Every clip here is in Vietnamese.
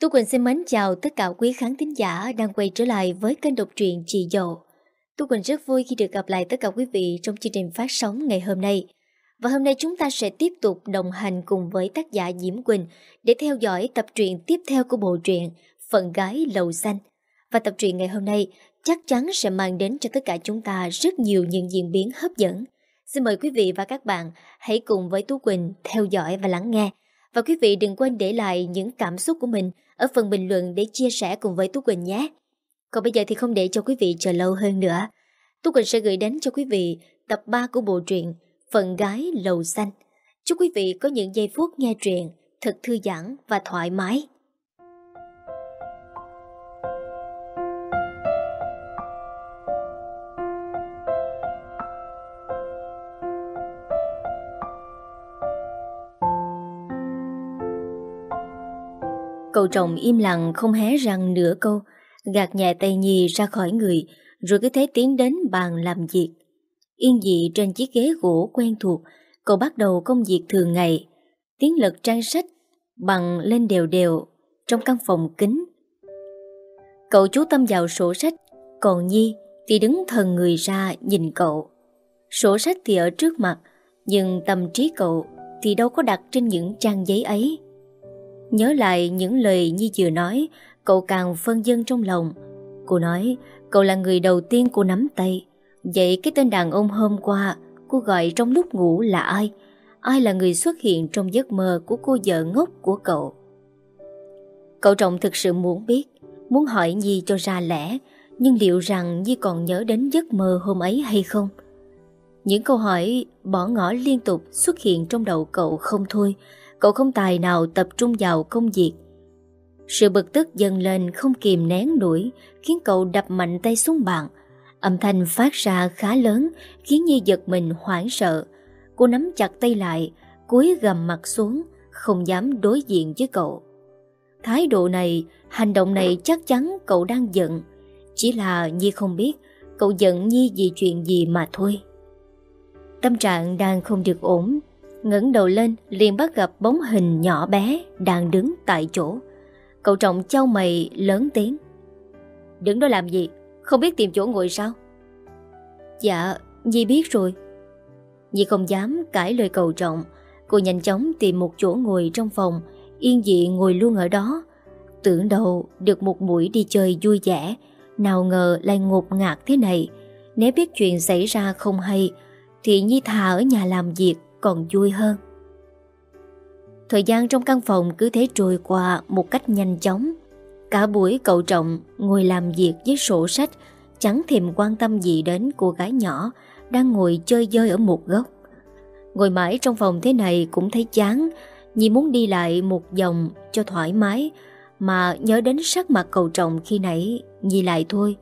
Tu Quỳnh xin mến chào tất cả quý khán thính giả đang quay trở lại với kênh độc truyện Chị Dậu. Tu Quỳnh rất vui khi được gặp lại tất cả quý vị trong chương trình phát sóng ngày hôm nay. Và hôm nay chúng ta sẽ tiếp tục đồng hành cùng với tác giả Diễm Quỳnh để theo dõi tập truyện tiếp theo của bộ truyện Phận Gái Lầu Xanh. Và tập truyện ngày hôm nay chắc chắn sẽ mang đến cho tất cả chúng ta rất nhiều những diễn biến hấp dẫn. Xin mời quý vị và các bạn hãy cùng với Tu Quỳnh theo dõi và lắng nghe. Và quý vị đừng quên để lại những cảm xúc của mình ở phần bình luận để chia sẻ cùng với Tú Quỳnh nhé. Còn bây giờ thì không để cho quý vị chờ lâu hơn nữa. Tú Quỳnh sẽ gửi đến cho quý vị tập 3 của bộ truyện phần Gái Lầu Xanh. Chúc quý vị có những giây phút nghe truyện thật thư giãn và thoải mái. Cậu chồng im lặng không hé răng nửa câu, gạt nhẹ tay nhi ra khỏi người, rồi cứ thế tiến đến bàn làm việc. Yên dị trên chiếc ghế gỗ quen thuộc, cậu bắt đầu công việc thường ngày. Tiến lật trang sách, bằng lên đều đều, trong căn phòng kính. Cậu chú tâm vào sổ sách, còn Nhi thì đứng thần người ra nhìn cậu. Sổ sách thì ở trước mặt, nhưng tâm trí cậu thì đâu có đặt trên những trang giấy ấy. Nhớ lại những lời Nhi vừa nói, cậu càng phân dân trong lòng. Cô nói, cậu là người đầu tiên cô nắm tay. Vậy cái tên đàn ông hôm qua cô gọi trong lúc ngủ là ai? Ai là người xuất hiện trong giấc mơ của cô vợ ngốc của cậu? Cậu trọng thực sự muốn biết, muốn hỏi Nhi cho ra lẽ, nhưng liệu rằng Nhi còn nhớ đến giấc mơ hôm ấy hay không? Những câu hỏi bỏ ngỏ liên tục xuất hiện trong đầu cậu không thôi, Cậu không tài nào tập trung vào công việc. Sự bực tức dần lên không kìm nén nổi, Khiến cậu đập mạnh tay xuống bàn. Âm thanh phát ra khá lớn, Khiến Nhi giật mình hoảng sợ. Cô nắm chặt tay lại, cúi gầm mặt xuống, Không dám đối diện với cậu. Thái độ này, Hành động này chắc chắn cậu đang giận. Chỉ là Nhi không biết, Cậu giận Nhi vì chuyện gì mà thôi. Tâm trạng đang không được ổn ngẩng đầu lên liền bắt gặp bóng hình nhỏ bé đang đứng tại chỗ. Cậu trọng trao mày lớn tiếng. Đứng đó làm gì? Không biết tìm chỗ ngồi sao? Dạ, Nhi biết rồi. Nhi không dám cãi lời cậu trọng. Cô nhanh chóng tìm một chỗ ngồi trong phòng, yên dị ngồi luôn ở đó. Tưởng đầu được một buổi đi chơi vui vẻ, nào ngờ lại ngột ngạt thế này. Nếu biết chuyện xảy ra không hay, thì Nhi thà ở nhà làm việc còn vui hơn. Thời gian trong căn phòng cứ thế trôi qua một cách nhanh chóng. Cả buổi cậu trọng ngồi làm việc với sổ sách, chẳng thèm quan tâm gì đến cô gái nhỏ đang ngồi chơi dơi ở một góc. Ngồi mãi trong phòng thế này cũng thấy chán, Nhi muốn đi lại một vòng cho thoải mái, mà nhớ đến sắc mặt cậu trọng khi nãy, Nhi lại thôi.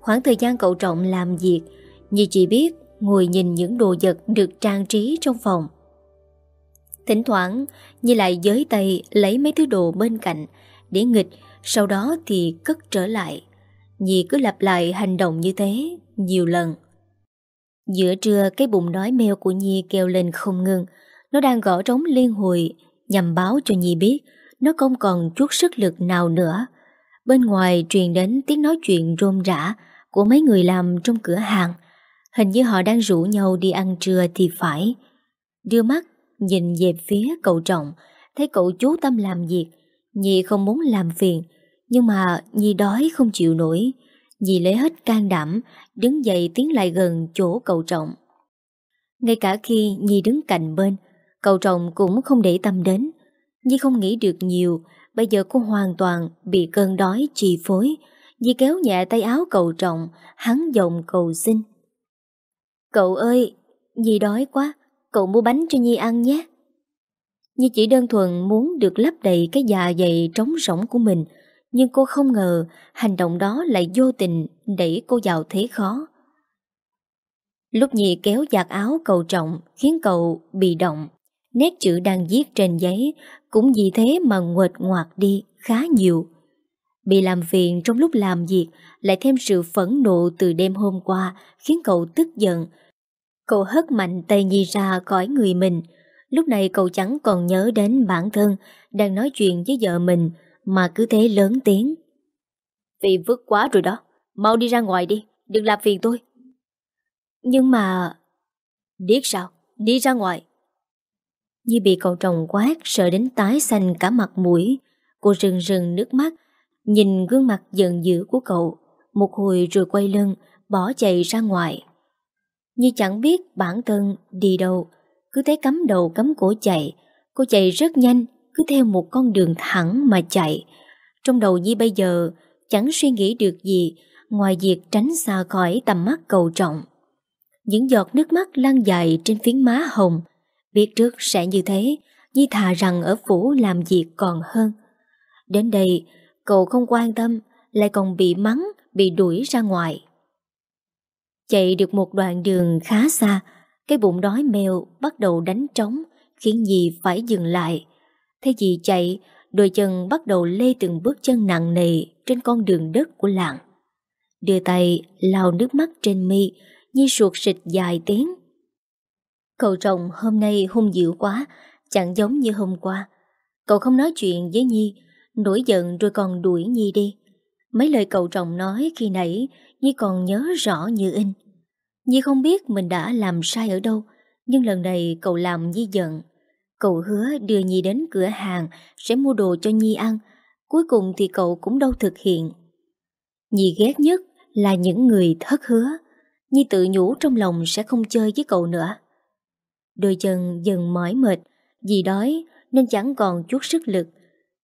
Khoảng thời gian cậu trọng làm việc, Nhi chỉ biết ngồi nhìn những đồ vật được trang trí trong phòng. Thỉnh thoảng, Nhi lại giới tay lấy mấy thứ đồ bên cạnh để nghịch, sau đó thì cất trở lại. Nhi cứ lặp lại hành động như thế nhiều lần. Giữa trưa cái bụng đói meo của Nhi kêu lên không ngừng. Nó đang gõ trống liên hồi nhằm báo cho Nhi biết nó không còn chút sức lực nào nữa. Bên ngoài truyền đến tiếng nói chuyện rôm rã của mấy người làm trong cửa hàng. Hình như họ đang rủ nhau đi ăn trưa thì phải. Đưa mắt, nhìn về phía cậu trọng, thấy cậu chú tâm làm việc. Nhi không muốn làm phiền, nhưng mà Nhi đói không chịu nổi. Nhi lấy hết can đảm, đứng dậy tiến lại gần chỗ cậu trọng. Ngay cả khi Nhi đứng cạnh bên, cậu trọng cũng không để tâm đến. Nhi không nghĩ được nhiều, bây giờ cô hoàn toàn bị cơn đói trì phối. Nhi kéo nhẹ tay áo cậu trọng, hắn giọng cầu xin. Cậu ơi, Nhi đói quá, cậu mua bánh cho Nhi ăn nhé. Nhi chỉ đơn thuần muốn được lấp đầy cái dạ dày trống rỗng của mình, nhưng cô không ngờ hành động đó lại vô tình đẩy cô vào thế khó. Lúc Nhi kéo giặt áo cầu trọng khiến cậu bị động, nét chữ đang viết trên giấy cũng vì thế mà nguệt ngoạc đi khá nhiều. Bị làm phiền trong lúc làm việc lại thêm sự phẫn nộ từ đêm hôm qua khiến cậu tức giận. Cậu hất mạnh tay Nhi ra khỏi người mình. Lúc này cậu chẳng còn nhớ đến bản thân đang nói chuyện với vợ mình Mà cứ thế lớn tiếng. Vì vứt quá rồi đó Mau đi ra ngoài đi Đừng làm phiền tôi. Nhưng mà Điếc sao? Đi ra ngoài. Như bị cậu chồng quát Sợ đến tái xanh cả mặt mũi. Cô rừng rừng nước mắt Nhìn gương mặt giận dữ của cậu, Một hồi rồi quay lưng, Bỏ chạy ra ngoài. Như chẳng biết bản thân đi đâu, Cứ thấy cắm đầu cắm cổ chạy. Cô chạy rất nhanh, Cứ theo một con đường thẳng mà chạy. Trong đầu Nhi bây giờ, Chẳng suy nghĩ được gì Ngoài việc tránh xa khỏi tầm mắt cầu trọng. Những giọt nước mắt lan dài Trên phiến má hồng, Biết trước sẽ như thế, Nhi thà rằng ở phủ làm việc còn hơn. Đến đây Cậu không quan tâm, Lại còn bị mắng, Bị đuổi ra ngoài. Chạy được một đoạn đường khá xa, Cái bụng đói mèo bắt đầu đánh trống, Khiến Nhi phải dừng lại. Thế dì chạy, Đôi chân bắt đầu lê từng bước chân nặng nề Trên con đường đất của làng. Đưa tay lao nước mắt trên mi Nhi suột sịch dài tiếng. Cậu chồng hôm nay hung dữ quá, Chẳng giống như hôm qua. Cậu không nói chuyện với Nhi Nổi giận rồi còn đuổi Nhi đi. Mấy lời cậu chồng nói khi nãy, Nhi còn nhớ rõ như in. Nhi không biết mình đã làm sai ở đâu, Nhưng lần này cậu làm Nhi giận. Cậu hứa đưa Nhi đến cửa hàng, Sẽ mua đồ cho Nhi ăn. Cuối cùng thì cậu cũng đâu thực hiện. Nhi ghét nhất là những người thất hứa. Nhi tự nhủ trong lòng sẽ không chơi với cậu nữa. Đôi chân dần mỏi mệt, Vì đói nên chẳng còn chút sức lực.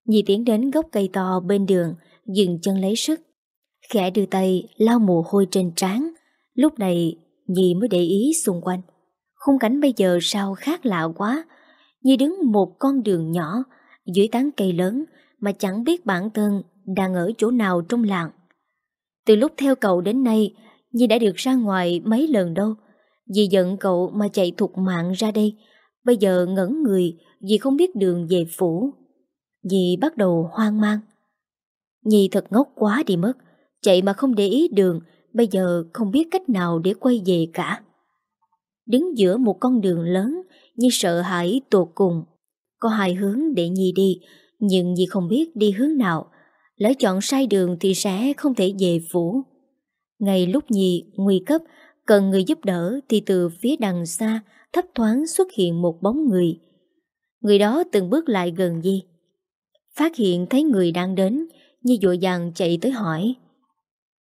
Nhi tiến đến gốc cây to bên đường, Dừng chân lấy sức. Khẽ đưa tay lau mồ hôi trên trán. Lúc này, Nhi mới để ý xung quanh. Khung cảnh bây giờ sao khác lạ quá. Nhi đứng một con đường nhỏ, Dưới tán cây lớn, Mà chẳng biết bản thân Đang ở chỗ nào trong làng. Từ lúc theo cậu đến nay, Nhi đã được ra ngoài mấy lần đâu. Vì giận cậu mà chạy thục mạng ra đây. Bây giờ ngẩn người Vì không biết đường về phủ. Nhi bắt đầu hoang mang. Nhi thật ngốc quá đi mất, Chạy mà không để ý đường, Bây giờ không biết cách nào để quay về cả. Đứng giữa một con đường lớn, Nhi sợ hãi tột cùng. Có hai hướng để Nhi đi, Nhưng Nhi không biết đi hướng nào. Lỡ chọn sai đường thì sẽ không thể về phủ. Ngay lúc Nhi nguy cấp, Cần người giúp đỡ Thì từ phía đằng xa, Thấp thoáng xuất hiện một bóng người. Người đó từng bước lại gần Nhi. Phát hiện thấy người đang đến Nhi dội dàng chạy tới hỏi.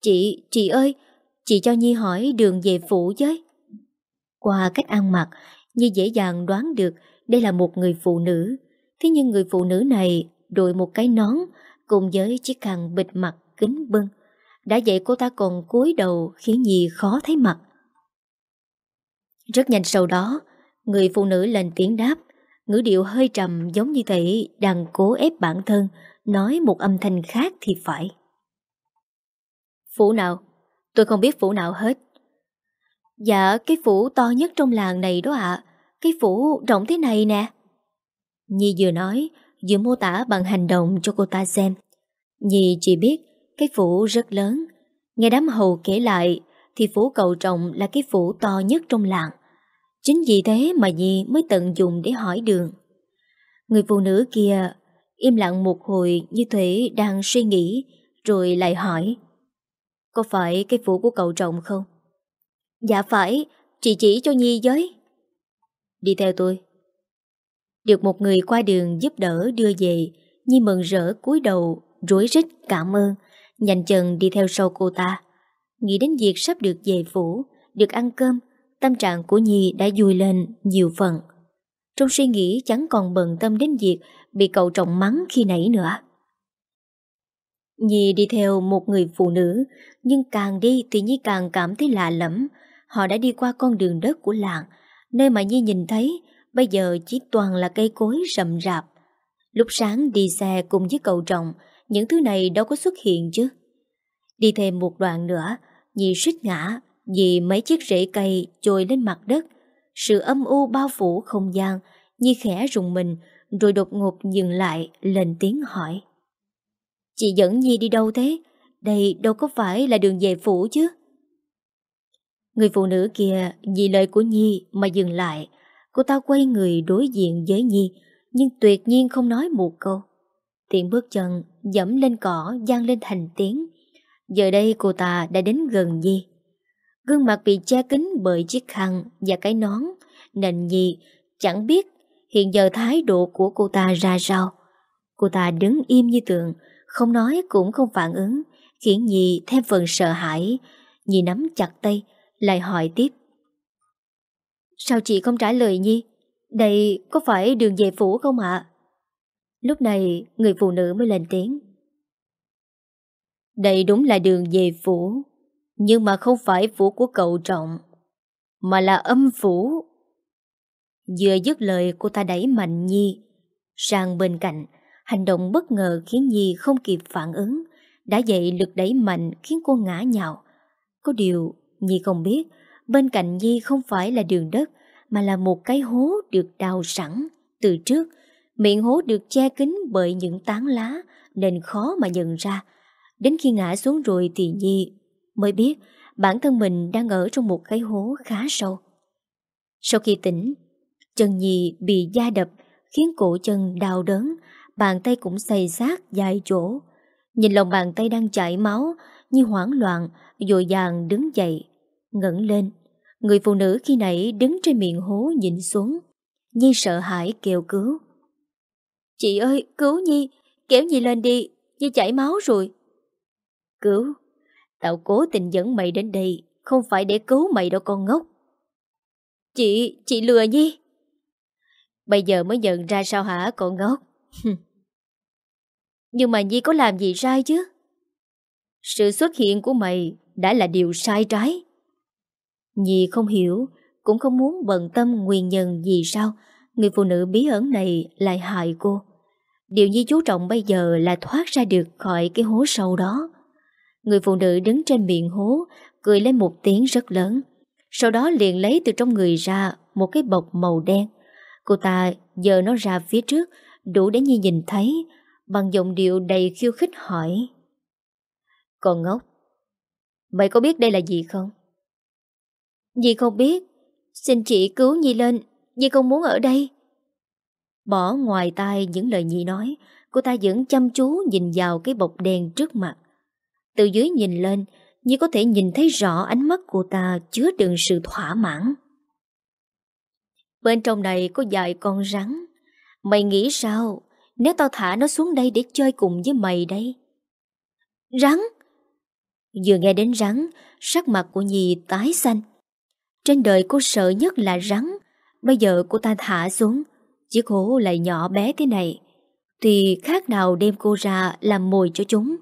Chị, chị ơi Chị cho Nhi hỏi đường về phủ với. Qua cách ăn mặc Nhi dễ dàng đoán được Đây là một người phụ nữ. Thế nhưng người phụ nữ này đội một cái nón Cùng với chiếc khăn bịt mặt kính bưng. Đã vậy cô ta còn cúi đầu Khiến Nhi khó thấy mặt. Rất nhanh sau đó Người phụ nữ lên tiếng đáp ngữ điệu hơi trầm giống như thể đang cố ép bản thân nói một âm thanh khác thì phải. Phủ nào? Tôi không biết phủ nào hết. Dạ, cái phủ to nhất trong làng này đó ạ. Cái phủ rộng thế này nè. Nhi vừa nói, vừa mô tả bằng hành động cho cô ta xem. Nhi chỉ biết cái phủ rất lớn. Nghe đám hầu kể lại thì phủ cầu trọng là cái phủ to nhất trong làng. Chính vì thế mà Nhi mới tận dụng để hỏi đường. Người phụ nữ kia im lặng một hồi như thể đang suy nghĩ, rồi lại hỏi. Có phải cái phủ của cậu trọng không? Dạ phải, chị chỉ cho Nhi với. Đi theo tôi. Được một người qua đường giúp đỡ đưa về, Nhi mừng rỡ cúi đầu, rối rít cảm ơn, nhanh chân đi theo sau cô ta. Nghĩ đến việc sắp được về phủ, được ăn cơm, tâm trạng của Nhi đã vui lên nhiều phần. Trong suy nghĩ chẳng còn bận tâm đến việc bị cậu trọng mắng khi nãy nữa. Nhi đi theo một người phụ nữ, nhưng càng đi thì Nhi càng cảm thấy lạ lẫm. Họ đã đi qua con đường đất của làng, nơi mà Nhi nhìn thấy bây giờ chỉ toàn là cây cối rậm rạp. Lúc sáng đi xe cùng với cậu trọng, những thứ này đâu có xuất hiện chứ. Đi thêm một đoạn nữa, Nhi suýt ngã vì mấy chiếc rễ cây trồi lên mặt đất. Sự âm u bao phủ không gian, Nhi khẽ rùng mình, rồi đột ngột dừng lại, lên tiếng hỏi. Chị dẫn Nhi đi đâu thế? Đây đâu có phải là đường về phủ chứ? Người phụ nữ kia vì lời của Nhi mà dừng lại. Cô ta quay người đối diện với Nhi, nhưng tuyệt nhiên không nói một câu. Tiện bước chân Dẫm lên cỏ gian lên thành tiếng Giờ đây cô ta đã đến gần Nhi Gương mặt bị che kín bởi chiếc khăn và cái nón. Nên nhì, chẳng biết hiện giờ thái độ của cô ta ra sao. Cô ta đứng im như tượng Không nói cũng không phản ứng. Khiến Nhi thêm phần sợ hãi. Nhi nắm chặt tay Lại hỏi tiếp. Sao chị không trả lời Nhi Đây có phải đường về phủ không ạ? Lúc này người phụ nữ mới lên tiếng. Đây đúng là đường về phủ. Nhưng mà không phải phủ của cậu trọng, Mà là âm phủ Vừa dứt lời, cô ta đẩy mạnh Nhi Sang bên cạnh. Hành động bất ngờ khiến Nhi không kịp phản ứng. Đã dậy lực đẩy mạnh khiến cô ngã nhào. Có điều, Nhi không biết, Bên cạnh Nhi không phải là đường đất, Mà là một cái hố được đào sẵn Từ trước. Miệng hố được che kín bởi những tán lá, Nên khó mà nhận ra. Đến khi ngã xuống rồi thì Nhi Mới biết bản thân mình đang ở trong một cái hố khá sâu. Sau khi tỉnh, Chân nhì bị da đập, Khiến cổ chân đau đớn, Bàn tay cũng xây sát dài chỗ. Nhìn lòng bàn tay đang chảy máu Như hoảng loạn, Dội dàng đứng dậy, ngẩng lên. Người phụ nữ khi nãy đứng trên miệng hố nhìn xuống, Nhi sợ hãi kêu cứu. Chị ơi, cứu Nhi, Kéo Nhi lên đi, Nhi chảy máu rồi. Cứu? Tao cố tình dẫn mày đến đây Không phải để cứu mày đâu con ngốc. Chị, chị lừa Nhi Bây giờ mới nhận ra sao hả con ngốc? Nhưng mà Nhi có làm gì sai chứ? Sự xuất hiện của mày Đã là điều sai trái. Nhi không hiểu Cũng không muốn bận tâm nguyên nhân gì sao Người phụ nữ bí ẩn này lại hại cô. Điều Nhi chú trọng bây giờ là thoát ra được khỏi cái hố sâu đó. Người phụ nữ đứng trên miệng hố, Cười lên một tiếng rất lớn. Sau đó liền lấy từ trong người ra Một cái bọc màu đen. Cô ta giờ nó ra phía trước, Đủ để Nhi nhìn thấy, Bằng giọng điệu đầy khiêu khích hỏi. Còn ngốc, Mày có biết đây là gì không? Dì không biết. Xin chị cứu Nhi lên, Nhi không muốn ở đây. Bỏ ngoài tai những lời Nhi nói, Cô ta vẫn chăm chú nhìn vào cái bọc đèn trước mặt. Từ dưới nhìn lên Nhi có thể nhìn thấy rõ ánh mắt cô ta chứa đựng sự thỏa mãn. Bên trong này có vài con rắn. Mày nghĩ sao? Nếu tao thả nó xuống đây để chơi cùng với mày đây? Rắn? Vừa nghe đến rắn, Sắc mặt của Nhi tái xanh. Trên đời cô sợ nhất là rắn. Bây giờ cô ta thả xuống. Chiếc hố lại nhỏ bé thế này. Thì khác nào đem cô ra Làm mồi cho chúng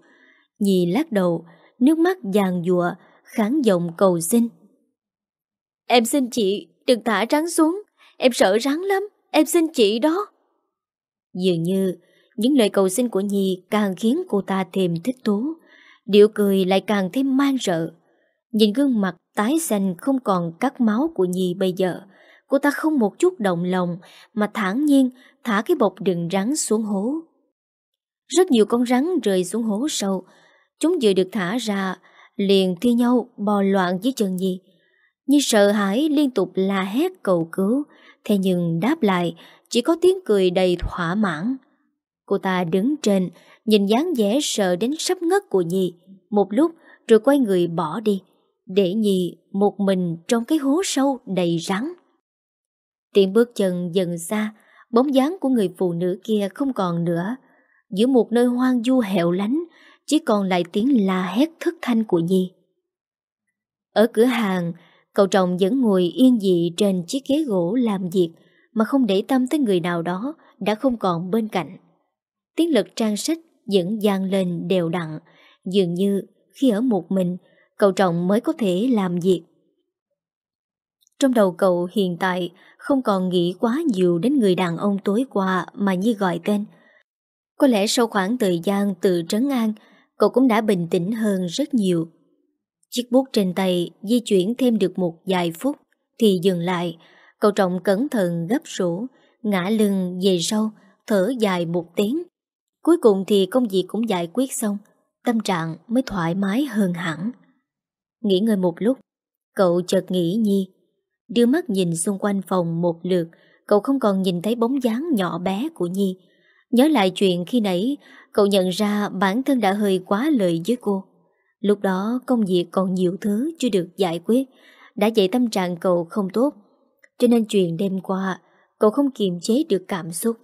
Nhi lắc đầu Nước mắt giàn dụa Kháng giọng cầu xin Em xin chị đừng thả rắn xuống Em sợ rắn lắm Em xin chị đó Dường như những lời cầu xin của Nhi càng khiến cô ta thêm thích thú. Điệu cười lại càng thêm mang rợ. Nhìn gương mặt tái xanh không còn cắt máu của Nhi bây giờ, cô ta không một chút động lòng mà thản nhiên thả cái bọc đựng rắn xuống hố. Rất nhiều con rắn rơi xuống hố sâu. Chúng vừa được thả ra, liền thi nhau bò loạn dưới chân Nhi. Nhi sợ hãi liên tục la hét cầu cứu, thế nhưng đáp lại chỉ có tiếng cười đầy thỏa mãn. Cô ta đứng trên, nhìn dáng vẻ sợ đến sắp ngất của Nhi, một lúc rồi quay người bỏ đi, để Nhi một mình trong cái hố sâu đầy rắn. Tiếng bước chân dần xa, bóng dáng của người phụ nữ kia không còn nữa. Giữa một nơi hoang du hẻo lánh, chỉ còn lại tiếng la hét thất thanh của Nhi. Ở cửa hàng, cậu chồng vẫn ngồi yên dị trên chiếc ghế gỗ làm việc, mà không để tâm tới người nào đó đã không còn bên cạnh. Tiếng lực trang sách vẫn gian lên đều đặn, dường như khi ở một mình, cậu trọng mới có thể làm việc. Trong đầu cậu hiện tại không còn nghĩ quá nhiều đến người đàn ông tối qua mà Nhi gọi tên. Có lẽ sau khoảng thời gian từ trấn an, cậu cũng đã bình tĩnh hơn rất nhiều. Chiếc bút trên tay di chuyển thêm được một vài phút thì dừng lại, Cậu trọng cẩn thận gấp sổ, ngã lưng về sau, thở dài một tiếng. Cuối cùng thì công việc cũng giải quyết xong, tâm trạng mới thoải mái hơn hẳn. Nghỉ ngơi một lúc, cậu chợt nghĩ Nhi. Đưa mắt nhìn xung quanh phòng một lượt, cậu không còn nhìn thấy bóng dáng nhỏ bé của Nhi. Nhớ lại chuyện khi nãy, cậu nhận ra bản thân đã hơi quá lời với cô. Lúc đó công việc còn nhiều thứ chưa được giải quyết, đã dậy tâm trạng cậu không tốt. Cho nên chuyện đêm qua, cậu không kiềm chế được cảm xúc.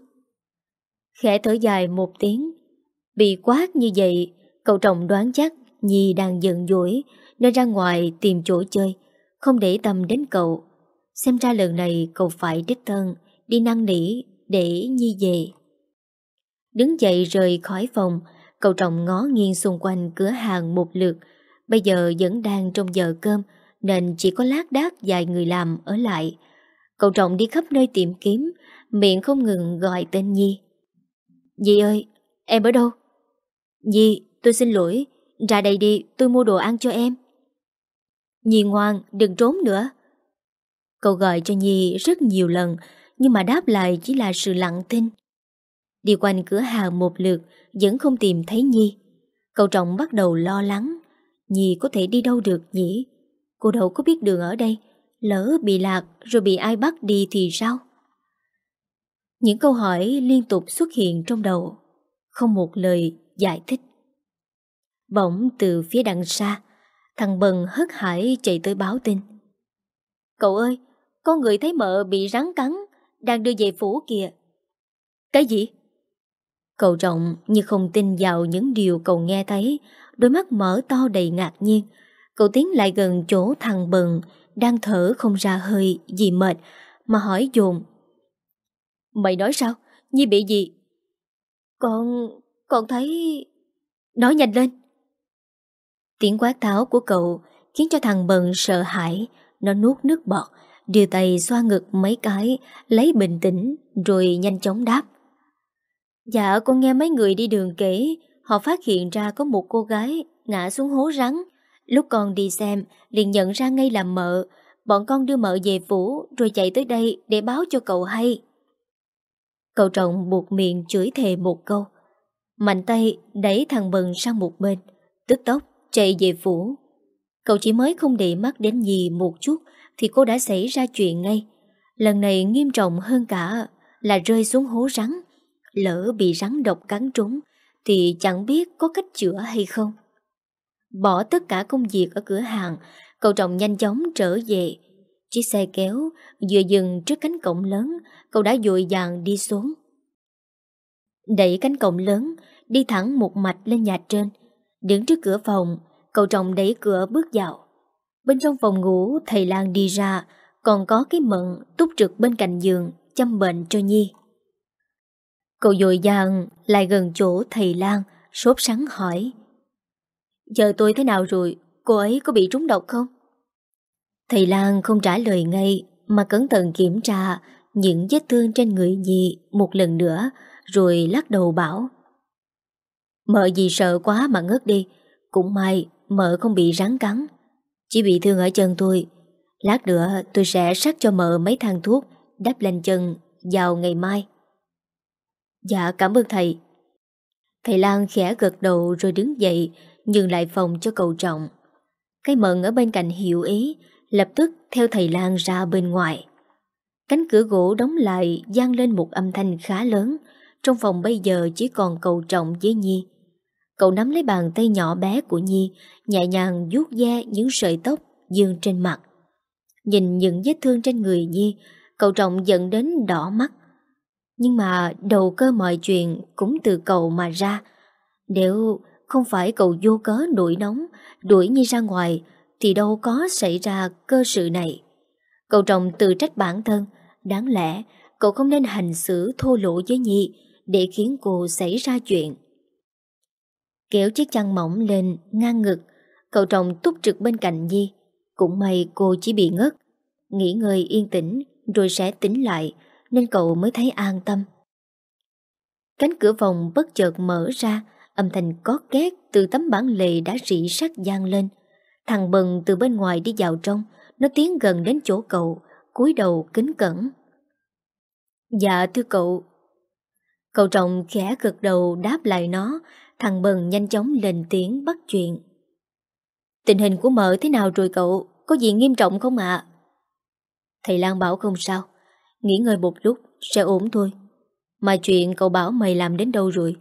Khẽ thở dài một tiếng, bị quát như vậy, cậu trọng đoán chắc Nhi đang giận dỗi nên ra ngoài tìm chỗ chơi, không để tâm đến cậu. Xem ra lần này cậu phải đích thân đi năn nỉ để Nhi về. Đứng dậy rời khỏi phòng, cậu trọng ngó nghiêng xung quanh cửa hàng một lượt. Bây giờ vẫn đang trong giờ cơm nên chỉ có lát đác vài người làm ở lại. Cậu trọng đi khắp nơi tìm kiếm, miệng không ngừng gọi tên Nhi. Nhi ơi, em ở đâu? Nhi, tôi xin lỗi, ra đây đi, tôi mua đồ ăn cho em. Nhi ngoan, đừng trốn nữa. Cậu gọi cho Nhi rất nhiều lần, nhưng mà đáp lại chỉ là sự lặng thinh. Đi quanh cửa hàng một lượt, vẫn không tìm thấy Nhi. Cậu trọng bắt đầu lo lắng. Nhi có thể đi đâu được nhỉ? Cô đâu có biết đường ở đây. Lỡ bị lạc rồi bị ai bắt đi thì sao? Những câu hỏi liên tục xuất hiện trong đầu. Không một lời giải thích. Bỗng từ phía đằng xa, thằng Bần hất hải chạy tới báo tin. Cậu ơi, con người thấy mợ bị rắn cắn, đang đưa về phủ kìa. Cái gì? Cậu trọng như không tin vào những điều cậu nghe thấy, đôi mắt mở to đầy ngạc nhiên. Cậu tiến lại gần chỗ thằng Bần, đang thở không ra hơi vì mệt, mà hỏi dồn. Mày nói sao? Nhi bị gì? Con... con thấy... Nói nhanh lên. Tiếng quát tháo của cậu khiến cho thằng bần sợ hãi, nó nuốt nước bọt, đưa tay xoa ngực mấy cái, lấy bình tĩnh rồi nhanh chóng đáp. Dạ con nghe mấy người đi đường kể, họ phát hiện ra có một cô gái ngã xuống hố rắn. Lúc con đi xem, liền nhận ra ngay là mợ, bọn con đưa mợ về phủ rồi chạy tới đây để báo cho cậu hay. Cậu trọng buộc miệng chửi thề một câu. Mạnh tay đẩy thằng bần sang một bên, tức tốc chạy về phủ. Cậu chỉ mới không để mắt đến gì một chút thì cô đã xảy ra chuyện ngay. Lần này nghiêm trọng hơn cả là rơi xuống hố rắn. Lỡ bị rắn độc cắn trúng thì chẳng biết có cách chữa hay không. Bỏ tất cả công việc ở cửa hàng, cậu trọng nhanh chóng trở về. Chiếc xe kéo vừa dừng trước cánh cổng lớn, cậu đã dội dàng đi xuống. Đẩy cánh cổng lớn, đi thẳng một mạch lên nhà trên. Đứng trước cửa phòng, cậu trọng đẩy cửa bước vào. Bên trong phòng ngủ, thầy Lan đi ra, còn có cái mận túc trực bên cạnh giường, chăm bệnh cho Nhi. Cậu dội dàng lại gần chỗ thầy Lan, sốt sắng hỏi. Giờ tôi thế nào rồi, cô ấy có bị trúng độc không? Thầy Lan không trả lời ngay, mà cẩn thận kiểm tra những vết thương trên người dì một lần nữa, rồi lắc đầu bảo. Mợ gì sợ quá mà ngất đi, cũng may mợ không bị rắn cắn, chỉ bị thương ở chân tôi. Lát nữa tôi sẽ sắc cho mợ mấy thang thuốc đắp lên chân vào ngày mai. Dạ cảm ơn thầy. Thầy Lan khẽ gật đầu rồi đứng dậy, nhường lại phòng cho cậu trọng. Cái mận ở bên cạnh hiểu ý, lập tức theo thầy Lan ra bên ngoài. Cánh cửa gỗ đóng lại gian lên một âm thanh khá lớn, trong phòng bây giờ chỉ còn cậu trọng với Nhi. Cậu nắm lấy bàn tay nhỏ bé của Nhi, nhẹ nhàng vuốt ve những sợi tóc dương trên mặt. Nhìn những vết thương trên người Nhi, cậu trọng giận đến đỏ mắt. Nhưng mà đầu cơ mọi chuyện cũng từ cậu mà ra. Nếu không phải cậu vô cớ nổi nóng, đuổi Nhi ra ngoài, thì đâu có xảy ra cơ sự này. Cậu trọng tự trách bản thân, đáng lẽ cậu không nên hành xử thô lỗ với Nhi để khiến cô xảy ra chuyện. Kéo chiếc chăn mỏng lên, ngang ngực, cậu trọng túc trực bên cạnh Nhi. Cũng may cô chỉ bị ngất, nghỉ ngơi yên tĩnh rồi sẽ tỉnh lại, nên cậu mới thấy an tâm. Cánh cửa phòng bất chợt mở ra, âm thanh có két từ tấm bản lề đã rỉ sắt gian lên. Thằng Bần từ bên ngoài đi vào trong, nó tiến gần đến chỗ cậu, cúi đầu kính cẩn. Dạ thưa cậu. Cậu trọng khẽ gật đầu đáp lại nó, thằng Bần nhanh chóng lên tiếng bắt chuyện. Tình hình của mợ thế nào rồi cậu? Có gì nghiêm trọng không ạ? Thầy Lan bảo không sao. Nghỉ ngơi một lúc, sẽ ổn thôi. Mà chuyện cậu bảo mày làm đến đâu rồi?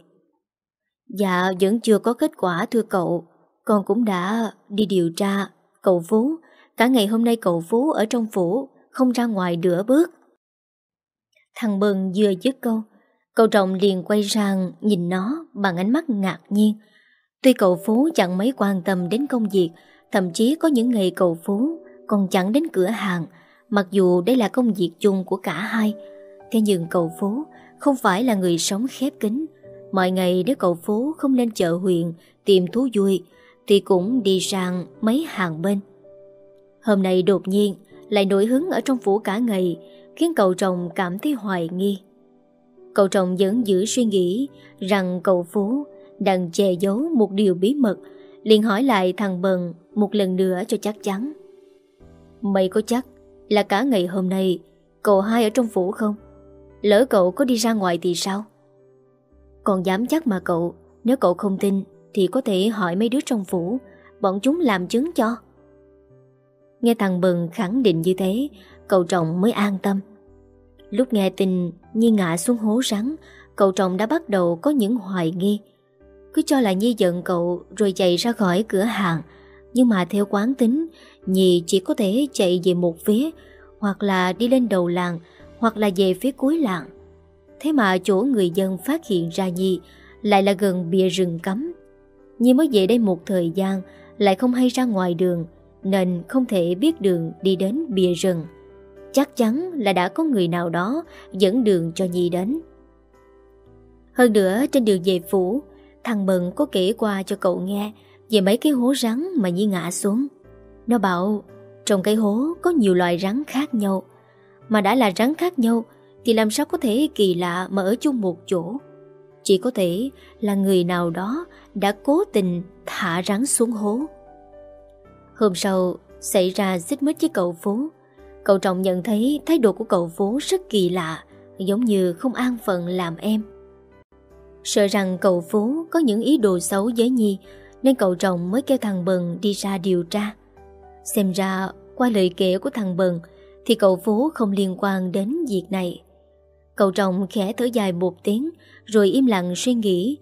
Dạ vẫn chưa có kết quả thưa cậu Con cũng đã đi điều tra Cậu Phú Cả ngày hôm nay cậu Phú ở trong phủ Không ra ngoài nửa bước Thằng Bần vừa dứt câu Cậu trọng liền quay sang Nhìn nó bằng ánh mắt ngạc nhiên Tuy cậu Phú chẳng mấy quan tâm đến công việc Thậm chí có những ngày cậu Phú Còn chẳng đến cửa hàng Mặc dù đây là công việc chung của cả hai, Thế nhưng cậu phố Không phải là người sống khép kín. Mọi ngày nếu cậu phố không lên chợ huyện Tìm thú vui, Thì cũng đi sang mấy hàng bên. Hôm nay đột nhiên Lại nổi hứng ở trong phủ cả ngày, Khiến cậu chồng cảm thấy hoài nghi. Cậu chồng vẫn giữ suy nghĩ Rằng cậu phố Đang che giấu một điều bí mật, liền hỏi lại thằng Bần Một lần nữa cho chắc chắn. Mày có chắc là cả ngày hôm nay, Cậu hai ở trong phủ không? Lỡ cậu có đi ra ngoài thì sao? Còn dám chắc mà cậu, Nếu cậu không tin Thì có thể hỏi mấy đứa trong phủ, Bọn chúng làm chứng cho. Nghe thằng Bừng khẳng định như thế, Cậu trọng mới an tâm. Lúc nghe tin Nhi ngã xuống hố rắn, Cậu trọng đã bắt đầu có những hoài nghi. Cứ cho là Nhi giận cậu Rồi chạy ra khỏi cửa hàng, Nhưng mà theo quán tính Nhi chỉ có thể chạy về một phía, Hoặc là đi lên đầu làng, Hoặc là về phía cuối làng Thế mà chỗ người dân phát hiện ra Nhi lại là gần bìa rừng cấm. Nhi mới về đây một thời gian, lại không hay ra ngoài đường, nên không thể biết đường đi đến bìa rừng. Chắc chắn là đã có người nào đó dẫn đường cho Nhi đến. Hơn nữa, trên đường về phủ, thằng mừng có kể qua cho cậu nghe về mấy cái hố rắn mà Nhi ngã xuống. Nó bảo, trong cái hố có nhiều loài rắn khác nhau. Mà đã là rắn khác nhau, thì làm sao có thể kỳ lạ mà ở chung một chỗ? Chỉ có thể là người nào đó Đã cố tình thả rắn xuống hố. Hôm sau, Xảy ra xích mít với cậu Phú. Cậu Trọng nhận thấy thái độ của cậu Phú rất kỳ lạ, Giống như không an phận làm em. Sợ rằng cậu Phú có những ý đồ xấu với Nhi, Nên cậu Trọng mới kêu thằng Bần đi ra điều tra. Xem ra, qua lời kể của thằng Bần, Thì cậu Phú không liên quan đến việc này. Cậu chồng khẽ thở dài một tiếng, Rồi im lặng suy nghĩ.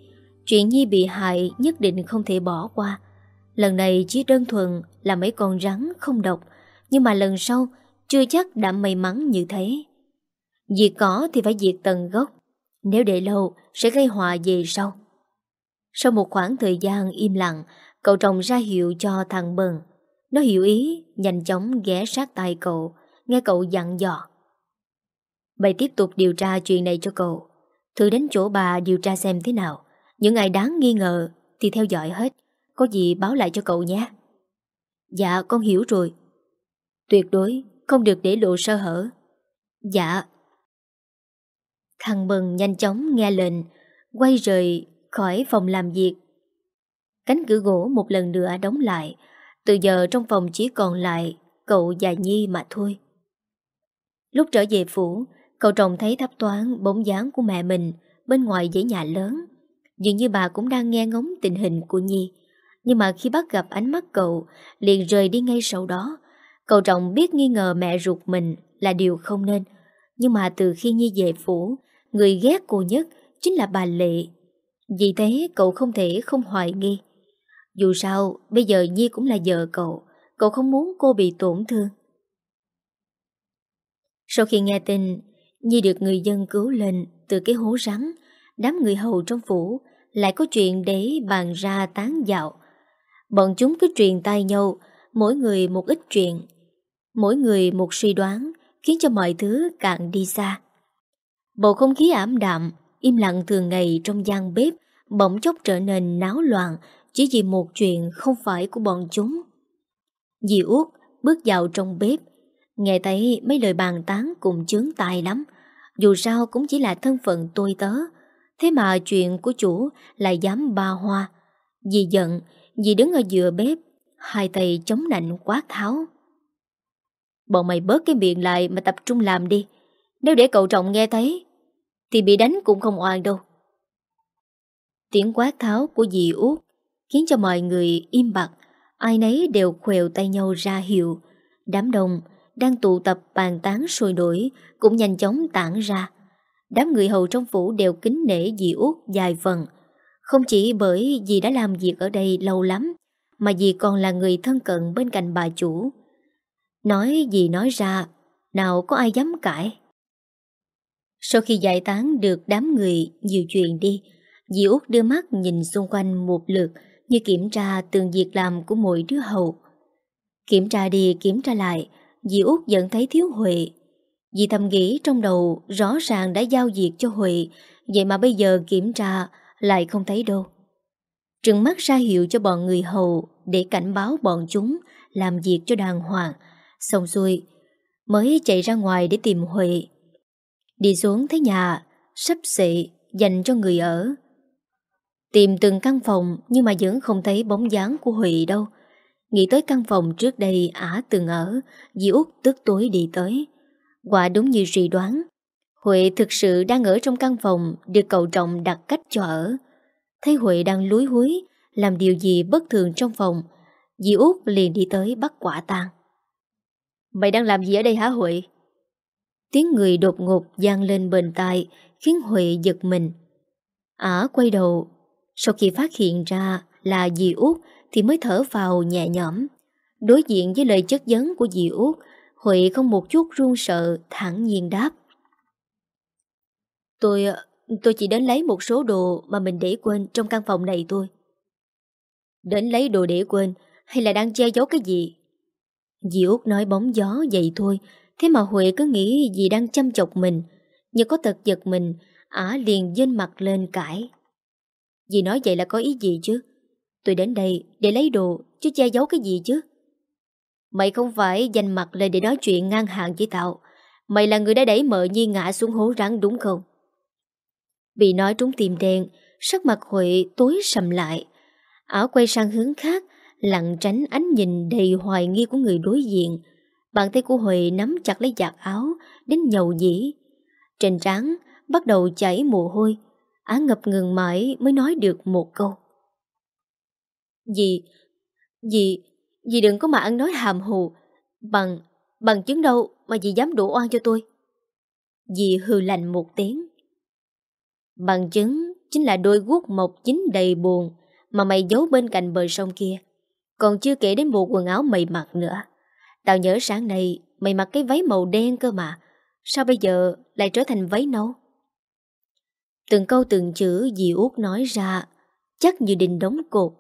Chuyện Nhi bị hại nhất định không thể bỏ qua. Lần này chỉ đơn thuần là mấy con rắn không độc, Nhưng mà lần sau chưa chắc đã may mắn như thế. Diệt cỏ thì phải diệt tận gốc, Nếu để lâu sẽ gây họa về sau. Sau một khoảng thời gian im lặng, Cậu chồng ra hiệu cho thằng Bần. Nó hiểu ý, Nhanh chóng ghé sát tay cậu, Nghe cậu dặn dò. Bày tiếp tục điều tra chuyện này cho cậu. Thử đến chỗ bà điều tra xem thế nào. Những ai đáng nghi ngờ Thì theo dõi hết. Có gì báo lại cho cậu nhé. Dạ con hiểu rồi. Tuyệt đối, không được để lộ sơ hở. Dạ. Thằng Mừng nhanh chóng nghe lệnh, Quay rời khỏi phòng làm việc. Cánh cửa gỗ một lần nữa đóng lại. Từ giờ trong phòng chỉ còn lại Cậu và Nhi mà thôi Lúc trở về phủ Cậu chồng thấy thấp toán bóng dáng của mẹ mình bên ngoài dãy nhà lớn. Dường như bà cũng đang nghe ngóng tình hình của Nhi. Nhưng mà khi bắt gặp ánh mắt cậu, liền rời đi ngay sau đó. Cậu trọng biết nghi ngờ mẹ ruột mình là điều không nên. Nhưng mà từ khi Nhi về phủ, người ghét cô nhất chính là bà Lệ. Vì thế cậu không thể không hoài nghi. Dù sao, bây giờ Nhi cũng là vợ cậu. Cậu không muốn cô bị tổn thương. Sau khi nghe tin Nhi được người dân cứu lên từ cái hố rắn, đám người hầu trong phủ lại có chuyện để bàn ra tán dạo. Bọn chúng cứ truyền tay nhau, mỗi người một ít chuyện, mỗi người một suy đoán, khiến cho mọi thứ cạn đi xa. Bầu không khí ảm đạm, im lặng thường ngày trong gian bếp, bỗng chốc trở nên náo loạn chỉ vì một chuyện không phải của bọn chúng. Dì Út bước vào trong bếp, nghe thấy mấy lời bàn tán cùng chướng tai lắm, dù sao cũng chỉ là thân phận tôi tớ Thế mà chuyện của chủ lại dám ba hoa. Dì giận Dì đứng ở giữa bếp Hai tay chống nạnh quát tháo. Bọn mày bớt cái miệng lại Mà tập trung làm đi Nếu để cậu trọng nghe thấy Thì bị đánh cũng không oan đâu. Tiếng quát tháo của dì út Khiến cho mọi người im bặt Ai nấy đều khuều tay nhau ra hiệu Đám đông đang tụ tập bàn tán sôi nổi cũng nhanh chóng tản ra. Đám người hầu trong phủ đều kính nể dì út dài phần. Không chỉ bởi dì đã làm việc ở đây lâu lắm, mà dì còn là người thân cận bên cạnh bà chủ. Nói gì nói ra, nào có ai dám cãi. Sau khi giải tán được đám người nhiều chuyện đi, dì út đưa mắt nhìn xung quanh một lượt như kiểm tra từng việc làm của mỗi đứa hầu. Kiểm tra đi kiểm tra lại, dì út vẫn thấy thiếu Huệ. Dì thầm nghĩ trong đầu rõ ràng đã giao việc cho Huệ, vậy mà bây giờ kiểm tra lại không thấy đâu. Trừng mắt ra hiệu cho bọn người hầu để cảnh báo bọn chúng làm việc cho đàng hoàng. Xong xuôi, mới chạy ra ngoài để tìm Huệ. Đi xuống thấy nhà, sắp xệ, dành cho người ở. Tìm từng căn phòng nhưng mà vẫn không thấy bóng dáng của Huệ đâu. Nghĩ tới căn phòng trước đây ả từng ở, Di Út tức tối đi tới. Quả đúng như suy đoán, Huệ thực sự đang ở trong căn phòng được cậu trọng đặt cách cho ở. Thấy Huệ đang lúi húi, làm điều gì bất thường trong phòng, Di Út liền đi tới bắt quả tang. Mày đang làm gì ở đây hả Huệ? Tiếng người đột ngột gian lên bên tai khiến Huệ giật mình. Ả quay đầu, sau khi phát hiện ra là dì Út thì mới thở vào nhẹ nhõm. Đối diện với lời chất vấn của dì Út, Huệ không một chút run sợ, thẳng nhiên đáp. Tôi, tôi chỉ đến lấy một số đồ mà mình để quên trong căn phòng này thôi. Đến lấy đồ để quên hay là đang che giấu cái gì? Dì Út nói bóng gió vậy thôi, thế mà Huệ cứ nghĩ dì đang chăm chọc mình. Nhưng có tật giật mình, ả liền dên mặt lên cãi. Dì nói vậy là có ý gì chứ? Tôi đến đây để lấy đồ, chứ che giấu cái gì chứ? Mày không phải dành mặt lên để nói chuyện ngang hàng với tao. Mày là người đã đẩy mợ nhi ngã xuống hố rắn đúng không? Bị nói trúng tìm đen, sắc mặt Huệ tối sầm lại. Ảo quay sang hướng khác, lặng tránh ánh nhìn đầy hoài nghi của người đối diện. Bàn tay của Huệ nắm chặt lấy giặt áo, đến nhầu dĩ. Trên trán bắt đầu chảy mồ hôi, Á ngập ngừng mãi mới nói được một câu. Dì, dì, dì đừng có mà ăn nói hàm hồ. Bằng, bằng chứng đâu mà dì dám đổ oan cho tôi. Dì hừ lạnh một tiếng. Bằng chứng chính là đôi guốc mộc chính đầy buồn mà mày giấu bên cạnh bờ sông kia. Còn chưa kể đến bộ quần áo mày mặc nữa. Tao nhớ sáng nay mày mặc cái váy màu đen cơ mà. Sao bây giờ lại trở thành váy nâu? Từng câu từng chữ dì út nói ra chắc như đình đóng cột.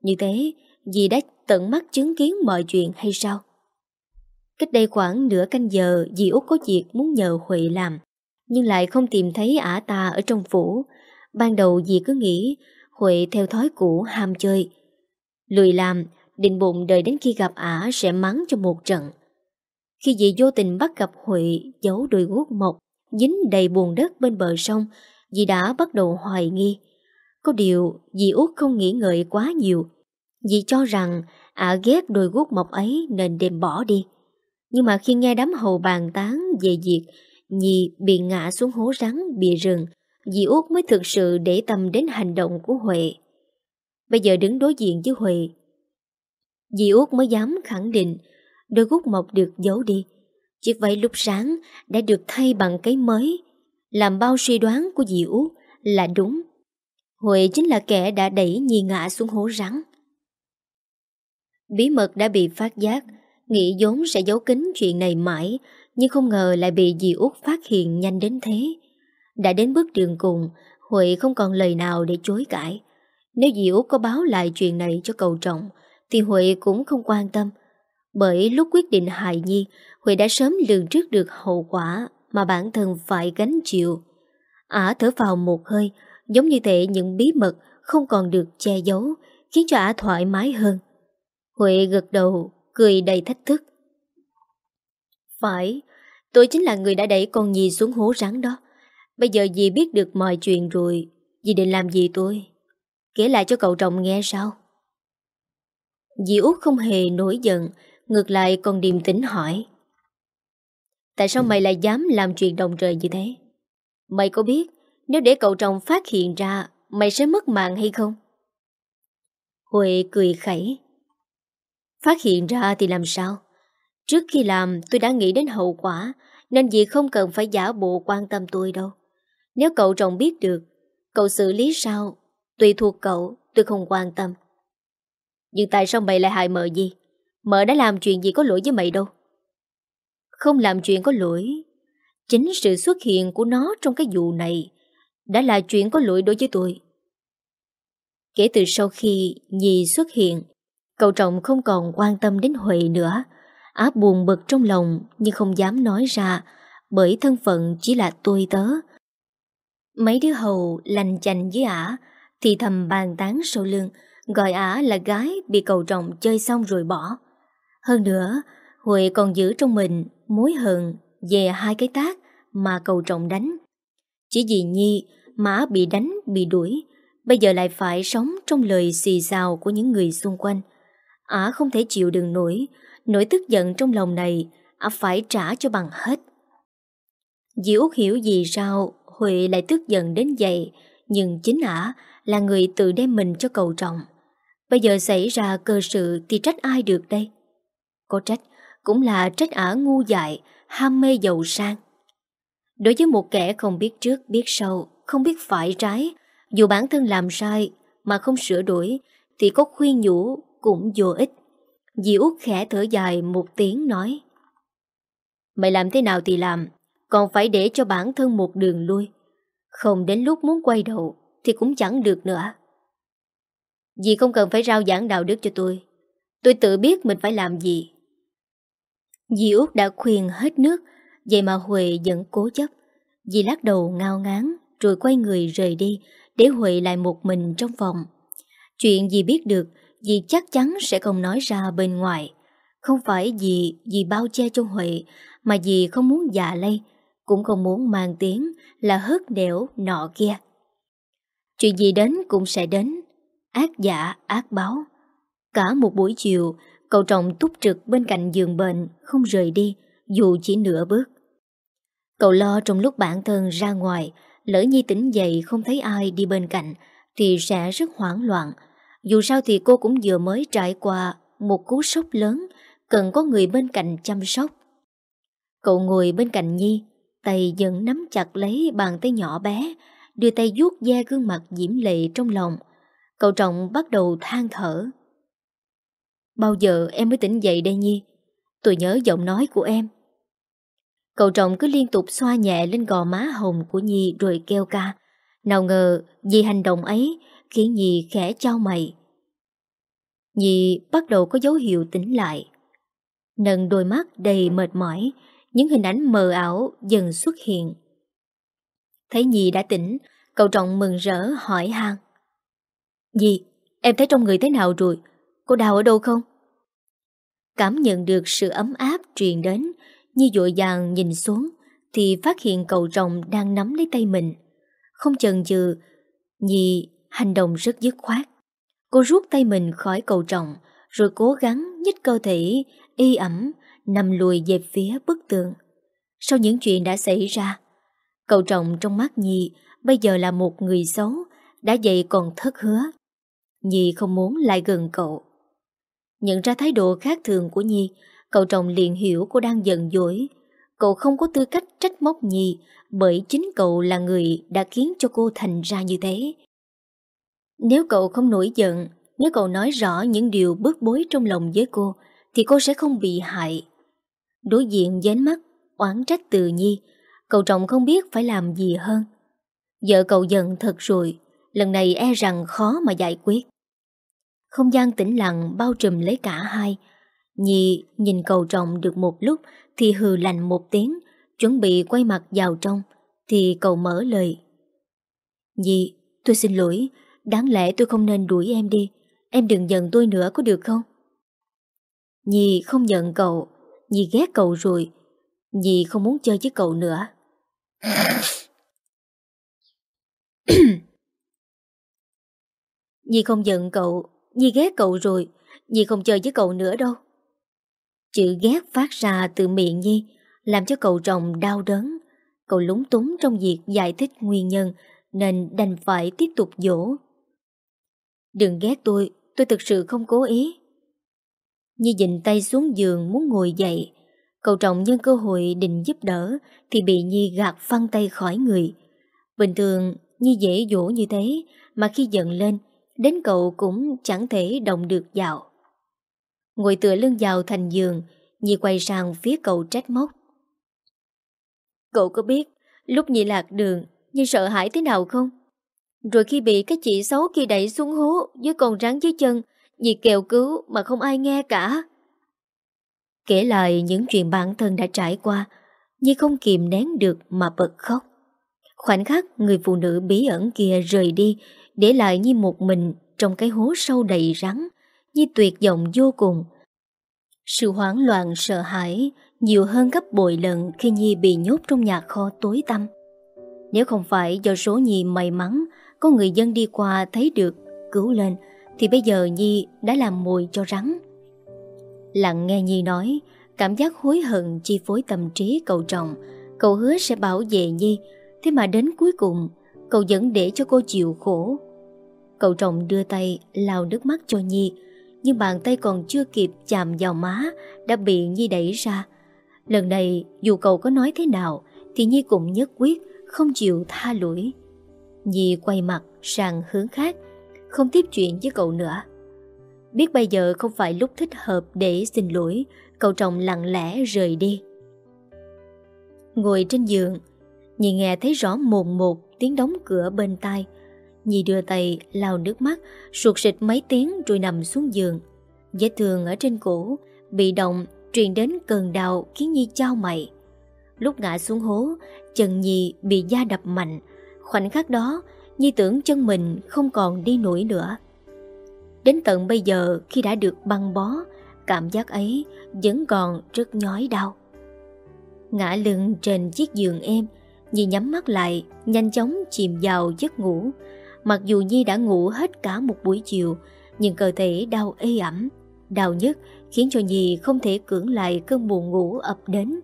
Như thế, dì đã tận mắt chứng kiến mọi chuyện hay sao? Cách đây khoảng nửa canh giờ, dì út có việc muốn nhờ Huệ làm, nhưng lại không tìm thấy ả ta ở trong phủ. Ban đầu dì cứ nghĩ Huệ theo thói cũ ham chơi. Lười làm, định bụng đợi đến khi gặp ả sẽ mắng cho một trận. Khi dì vô tình bắt gặp Huệ giấu đôi guốc mộc, dính đầy buồn đất bên bờ sông, dì đã bắt đầu hoài nghi. Có điều, dì út không nghĩ ngợi quá nhiều. Dì cho rằng ả ghét đôi guốc mộc ấy nên đem bỏ đi. Nhưng mà khi nghe đám hầu bàn tán về việc Nhi bị ngã xuống hố rắn bìa rừng, dì út mới thực sự để tâm đến hành động của Huệ. Bây giờ đứng đối diện với Huệ, dì út mới dám khẳng định đôi guốc mộc được giấu đi. Chiếc váy lúc sáng đã được thay bằng cái mới, làm bao suy đoán của dì út là đúng. Huệ chính là kẻ đã đẩy Nhi ngã xuống hố rắn. Bí mật đã bị phát giác, nghĩ vốn sẽ giấu kín chuyện này mãi, nhưng không ngờ lại bị dì út phát hiện nhanh đến thế. Đã đến bước đường cùng, Huệ không còn lời nào để chối cãi. Nếu dì út có báo lại chuyện này cho cầu trọng, thì Huệ cũng không quan tâm. Bởi lúc quyết định hại Nhi, Huệ đã sớm lường trước được hậu quả mà bản thân phải gánh chịu. Ả thở vào một hơi, giống như thể những bí mật không còn được che giấu, khiến cho Ả thoải mái hơn. Huệ gật đầu, cười đầy thách thức. Phải, tôi chính là người đã đẩy con Nhi xuống hố rắn đó. Bây giờ dì biết được mọi chuyện rồi, dì định làm gì tôi? Kể lại cho cậu chồng nghe sao? Dì út không hề nổi giận, ngược lại còn điềm tĩnh hỏi. Tại sao mày lại dám làm chuyện đồng trời như thế? Mày có biết nếu để cậu chồng phát hiện ra mày sẽ mất mạng hay không? Huệ cười khẩy. Phát hiện ra thì làm sao? Trước khi làm tôi đã nghĩ đến hậu quả nên dì không cần phải giả bộ quan tâm tôi đâu. Nếu cậu chồng biết được, cậu xử lý sao, tùy thuộc cậu, tôi không quan tâm. Nhưng tại sao mày lại hại mợ gì? Mợ đã làm chuyện gì có lỗi với mày đâu. Không làm chuyện có lỗi. Chính sự xuất hiện của nó trong cái vụ này đã là chuyện có lỗi đối với tôi. Kể từ sau khi Nhi xuất hiện, cậu trọng không còn quan tâm đến Huệ nữa. Áp buồn bực trong lòng nhưng không dám nói ra bởi thân phận chỉ là tôi tớ. Mấy đứa hầu lành chành với ả thì thầm bàn tán sau lưng gọi ả là gái bị cậu trọng chơi xong rồi bỏ. Hơn nữa, Huệ còn giữ trong mình mối hận về hai cái tác mà cầu trọng đánh. Chỉ vì Nhi mà bị đánh, bị đuổi, bây giờ lại phải sống trong lời xì xào của những người xung quanh. Ả không thể chịu đựng nổi, nỗi tức giận trong lòng này, Ả phải trả cho bằng hết. Dì Út hiểu gì sao Huệ lại tức giận đến vậy, nhưng chính Ả là người tự đem mình cho cầu trọng. Bây giờ xảy ra cơ sự thì trách ai được đây? Có trách, cũng là trách ả ngu dại, ham mê giàu sang. Đối với một kẻ không biết trước biết sau, không biết phải trái, dù bản thân làm sai mà không sửa đổi, thì có khuyên nhủ cũng vô ích. Dì út khẽ thở dài một tiếng nói Mày làm thế nào thì làm Còn phải để cho bản thân một đường lui Không đến lúc muốn quay đầu Thì cũng chẳng được nữa Dì không cần phải rao giảng đạo đức cho tôi Tôi tự biết mình phải làm gì Dì Út đã khuyên hết nước, Vậy mà Huệ vẫn cố chấp. Dì lắc đầu ngao ngán, Rồi quay người rời đi, Để Huệ lại một mình trong phòng. Chuyện dì biết được, Dì chắc chắn sẽ không nói ra bên ngoài. Không phải dì dì bao che cho Huệ, Mà dì không muốn già lây, Cũng không muốn mang tiếng Là hớt đẻo nọ kia. Chuyện gì đến cũng sẽ đến, Ác giả, ác báo. Cả một buổi chiều Cậu trọng túc trực bên cạnh giường bệnh, Không rời đi, Dù chỉ nửa bước. Cậu lo trong lúc bản thân ra ngoài, Lỡ nhi tỉnh dậy không thấy ai đi bên cạnh, Thì sẽ rất hoảng loạn. Dù sao thì cô cũng vừa mới trải qua Một cú sốc lớn, Cần có người bên cạnh chăm sóc. Cậu ngồi bên cạnh Nhi, Tay vẫn nắm chặt lấy bàn tay nhỏ bé, Đưa tay vuốt da gương mặt diễm lệ trong lòng. Cậu trọng bắt đầu than thở. Bao giờ em mới tỉnh dậy đây Nhi? Tôi nhớ giọng nói của em. Cậu trọng cứ liên tục xoa nhẹ lên gò má hồng của Nhi rồi kêu ca. Nào ngờ vì hành động ấy khiến Nhi khẽ trao mày. Nhi bắt đầu có dấu hiệu tỉnh lại. Nâng đôi mắt đầy mệt mỏi Những hình ảnh mờ ảo dần xuất hiện. Thấy Nhi đã tỉnh Cậu trọng mừng rỡ hỏi han. Nhi, em thấy trong người thế nào rồi? Cô đau ở đâu không? Cảm nhận được sự ấm áp truyền đến, như dội dàng nhìn xuống, thì phát hiện cậu rồng đang nắm lấy tay mình. Không chần chừ, Nhi hành động rất dứt khoát. Cô rút tay mình khỏi cầu trọng, rồi cố gắng nhích cơ thể y ẩm nằm lùi về phía bức tường. Sau những chuyện đã xảy ra, cậu trọng trong mắt Nhi bây giờ là một người xấu, đã vậy còn thất hứa. Nhi không muốn lại gần cậu. Nhận ra thái độ khác thường của Nhi, cậu chồng liền hiểu cô đang giận dỗi. Cậu không có tư cách trách móc Nhi bởi chính cậu là người đã khiến cho cô thành ra như thế. Nếu cậu không nổi giận, nếu cậu nói rõ những điều bức bối trong lòng với cô, thì cô sẽ không bị hại. Đối diện với ánh mắt, oán trách từ Nhi, cậu chồng không biết phải làm gì hơn. Vợ cậu giận thật rồi, lần này e rằng khó mà giải quyết. Không gian tĩnh lặng bao trùm lấy cả hai. Nhi nhìn cầu trọng được một lúc thì hừ lành một tiếng, chuẩn bị quay mặt vào trong, thì cầu mở lời. Nhi, tôi xin lỗi, đáng lẽ tôi không nên đuổi em đi, em đừng giận tôi nữa có được không? Nhi không giận cậu, Nhi ghét cậu rồi, Nhi không muốn chơi với cậu nữa. Nhi không giận cậu, Nhi ghét cậu rồi Nhi không chơi với cậu nữa đâu. Chữ ghét phát ra từ miệng Nhi, Làm cho cậu chồng đau đớn. Cậu lúng túng trong việc giải thích nguyên nhân, Nên đành phải tiếp tục dỗ. Đừng ghét tôi Tôi thực sự không cố ý. Nhi dịnh tay xuống giường muốn ngồi dậy. Cậu trọng nhân cơ hội định giúp đỡ Thì bị Nhi gạt phăng tay khỏi người. Bình thường, Nhi dễ dỗ như thế, Mà khi giận lên Đến cậu cũng chẳng thể động được dạo Ngồi tựa lưng vào thành giường Nhi quay sang phía cậu trách móc. Cậu có biết Lúc Nhi lạc đường Nhi sợ hãi thế nào không? Rồi khi bị cái chị xấu kia đẩy xuống hố Với con rắn dưới chân Nhi kêu cứu mà không ai nghe cả. Kể lại những chuyện bản thân đã trải qua Nhi không kìm nén được mà bật khóc. Khoảnh khắc người phụ nữ bí ẩn kia rời đi để lại Nhi một mình trong cái hố sâu đầy rắn Nhi tuyệt vọng vô cùng Sự hoảng loạn, sợ hãi nhiều hơn gấp bội lần khi Nhi bị nhốt trong nhà kho tối tăm. Nếu không phải do số Nhi may mắn, có người dân đi qua thấy được, cứu lên, thì bây giờ Nhi đã làm mồi cho rắn. Lặng nghe Nhi nói, cảm giác hối hận chi phối tâm trí cậu chồng, cậu hứa sẽ bảo vệ Nhi thế mà đến cuối cùng, cậu vẫn để cho cô chịu khổ. Cậu chồng đưa tay lau nước mắt cho Nhi, nhưng bàn tay còn chưa kịp chạm vào má đã bị Nhi đẩy ra. Lần này, dù cậu có nói thế nào, Thì Nhi cũng nhất quyết Không chịu tha lỗi. Nhi quay mặt sang hướng khác, Không tiếp chuyện với cậu nữa. Biết bây giờ không phải lúc thích hợp Để xin lỗi, Cậu chồng lặng lẽ rời đi. Ngồi trên giường, Nhi nghe thấy rõ mồn một Tiếng đóng cửa bên tai. Nhi đưa tay lau nước mắt sụt sịt mấy tiếng rồi nằm xuống giường Vết thương ở trên cổ Bị động truyền đến cơn đau khiến Nhi trao mày. Lúc ngã xuống hố, chân Nhi bị da đập mạnh. Khoảnh khắc đó, Nhi tưởng chân mình không còn đi nổi nữa. Đến tận bây giờ khi đã được băng bó, cảm giác ấy vẫn còn rất nhói đau. Ngã lưng trên chiếc giường êm, Nhi nhắm mắt lại, nhanh chóng chìm vào giấc ngủ. Mặc dù Nhi đã ngủ hết cả một buổi chiều, nhưng cơ thể đau ê ẩm, đau nhất khiến cho Nhi không thể cưỡng lại cơn buồn ngủ ập đến.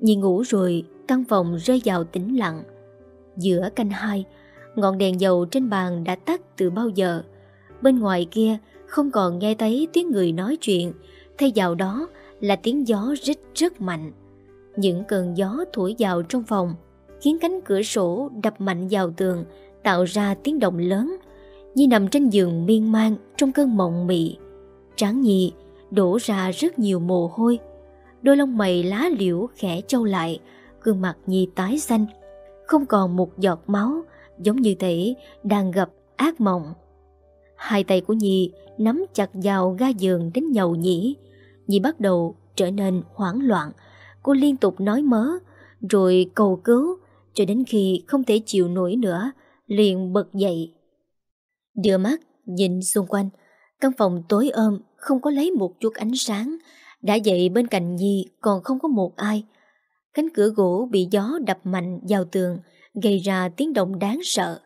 Nhi ngủ rồi, căn phòng rơi vào tĩnh lặng. Giữa canh hai, ngọn đèn dầu trên bàn đã tắt từ bao giờ. Bên ngoài kia không còn nghe thấy tiếng người nói chuyện, thay vào đó là tiếng gió rít rất mạnh. Những cơn gió thổi vào trong phòng, khiến cánh cửa sổ đập mạnh vào tường, tạo ra tiếng động lớn. Nhi nằm trên giường miên man trong cơn mộng mị. Tráng Nhi đổ ra rất nhiều mồ hôi. Đôi lông mày lá liễu khẽ trâu lại, gương mặt Nhi tái xanh, không còn một giọt máu, giống như thể đang gặp ác mộng. Hai tay của Nhi nắm chặt vào ga giường đến nhầu nhĩ. Nhi bắt đầu trở nên hoảng loạn. Cô liên tục nói mớ, rồi cầu cứu, cho đến khi không thể chịu nổi nữa, liền bật dậy. Đưa mắt, nhìn xung quanh, căn phòng tối ôm không có lấy một chút ánh sáng. Đã dậy bên cạnh Nhi còn không có một ai. Cánh cửa gỗ bị gió đập mạnh vào tường, gây ra tiếng động đáng sợ.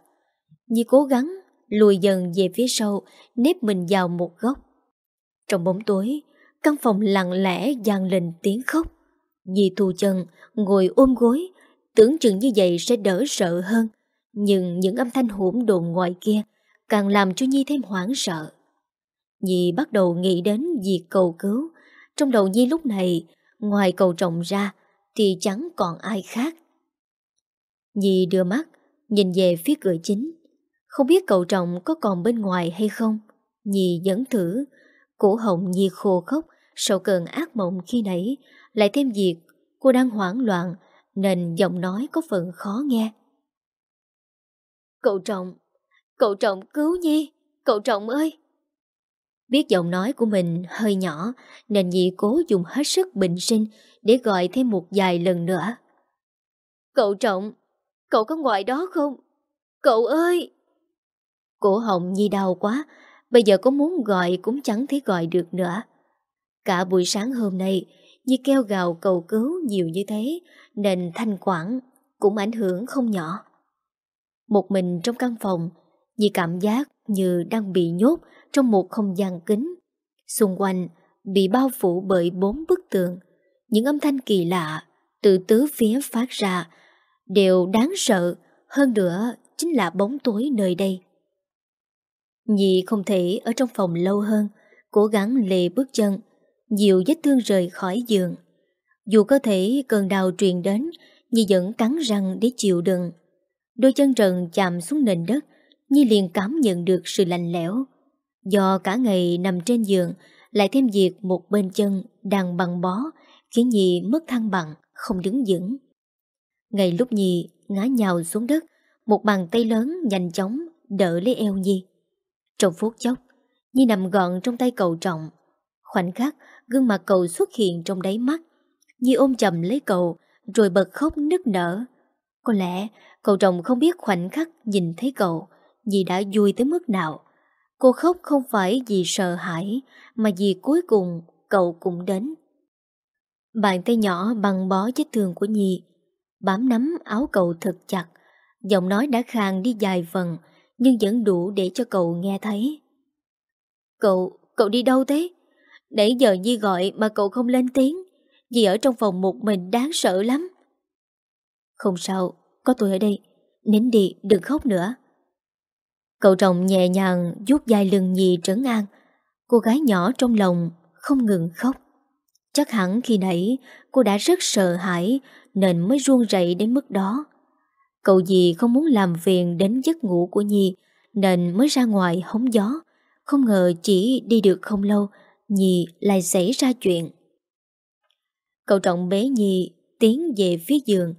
Nhi cố gắng lùi dần về phía sau, nếp mình vào một góc. Trong bóng tối, căn phòng lặng lẽ dàn lên tiếng khóc. Nhi thu chân, ngồi ôm gối, tưởng chừng như vậy sẽ đỡ sợ hơn. Nhưng những âm thanh hỗn độn ngoài kia càng làm cho Nhi thêm hoảng sợ. Nhi bắt đầu nghĩ đến việc cầu cứu. Trong đầu Nhi lúc này, ngoài cầu trọng ra, thì chẳng còn ai khác. Nhi đưa mắt, nhìn về phía cửa chính. Không biết cậu trọng có còn bên ngoài hay không? Nhi dẫn thử. Cổ họng Nhi khô khóc sau cơn ác mộng khi nãy. Lại thêm việc cô đang hoảng loạn nên giọng nói có phần khó nghe. Cậu trọng, cậu trọng cứu Nhi, cậu trọng ơi! Biết giọng nói của mình hơi nhỏ nên Nhi cố dùng hết sức bình sinh để gọi thêm một vài lần nữa. Cậu Trọng, cậu có ngoài đó không? Cậu ơi! Cổ họng Nhi đau quá, bây giờ có muốn gọi cũng chẳng thể gọi được nữa. Cả buổi sáng hôm nay, Nhi kêu gào cầu cứu nhiều như thế nên thanh quản cũng ảnh hưởng không nhỏ. Một mình trong căn phòng, Nhi cảm giác như đang bị nhốt trong một không gian kính. Xung quanh bị bao phủ bởi bốn bức tường. Những âm thanh kỳ lạ từ tứ phía phát ra đều đáng sợ hơn nữa chính là bóng tối nơi đây. Nhi không thể ở trong phòng lâu hơn, cố gắng lề bước chân, dịu vết thương rời khỏi giường. Dù có thể cơn đau truyền đến, Nhi vẫn cắn răng để chịu đựng. Đôi chân trần chạm xuống nền đất, Nhi liền cảm nhận được sự lạnh lẽo. Do cả ngày nằm trên giường, Lại thêm việc một bên chân đang bằng bó, Khiến Nhi mất thăng bằng, Không đứng vững. Ngay lúc Nhi ngã nhào xuống đất, Một bàn tay lớn nhanh chóng Đỡ lấy eo Nhi. Trong phút chốc, Nhi nằm gọn trong tay cậu trọng. Khoảnh khắc, gương mặt cậu xuất hiện trong đáy mắt. Nhi ôm chầm lấy cậu, Rồi bật khóc nức nở. Có lẽ cậu chồng không biết khoảnh khắc Nhìn thấy cậu dì đã vui tới mức nào. Cô khóc không phải vì sợ hãi Mà vì cuối cùng cậu cũng đến. Bàn tay nhỏ bằng bó vết thương của Nhi Bám nắm áo cậu thật chặt. Giọng nói đã khàn đi dài phần Nhưng vẫn đủ để cho cậu nghe thấy. Cậu, cậu đi đâu thế? Nãy giờ Nhi gọi mà cậu không lên tiếng vì ở trong phòng một mình đáng sợ lắm. Không sao có tôi ở đây. Nín đi, đừng khóc nữa. Cậu chồng nhẹ nhàng vuốt dài lưng nhì trấn an Cô gái nhỏ trong lòng Không ngừng khóc. Chắc hẳn khi nãy cô đã rất sợ hãi Nên mới run rẩy đến mức đó. Cậu gì không muốn làm phiền đến giấc ngủ của Nhi Nên mới ra ngoài hóng gió. Không ngờ chỉ đi được không lâu, Nhi lại xảy ra chuyện. Cậu trọng bế Nhi tiến về phía giường.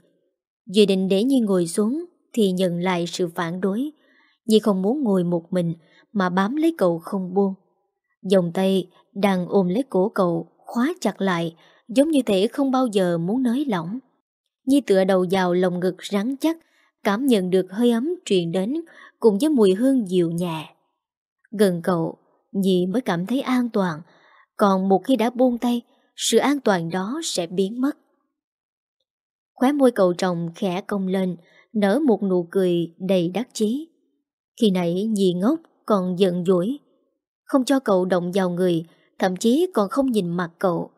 Dự định để Nhi ngồi xuống Thì nhận lại sự phản đối. Nhi không muốn ngồi một mình Mà bám lấy cậu không buông. Dòng tay đang ôm lấy cổ cậu, Khóa chặt lại, Giống như thể không bao giờ muốn nới lỏng. Nhi tựa đầu vào lồng ngực rắn chắc, Cảm nhận được hơi ấm truyền đến Cùng với mùi hương dịu nhẹ. Gần cậu, Nhi mới cảm thấy an toàn, Còn một khi đã buông tay, Sự an toàn đó sẽ biến mất. Khóe môi cậu chồng khẽ cong lên, Nở một nụ cười đầy đắc chí. Khi nãy Nhi ngốc, còn giận dỗi. Không cho cậu động vào người, Thậm chí còn không nhìn mặt cậu.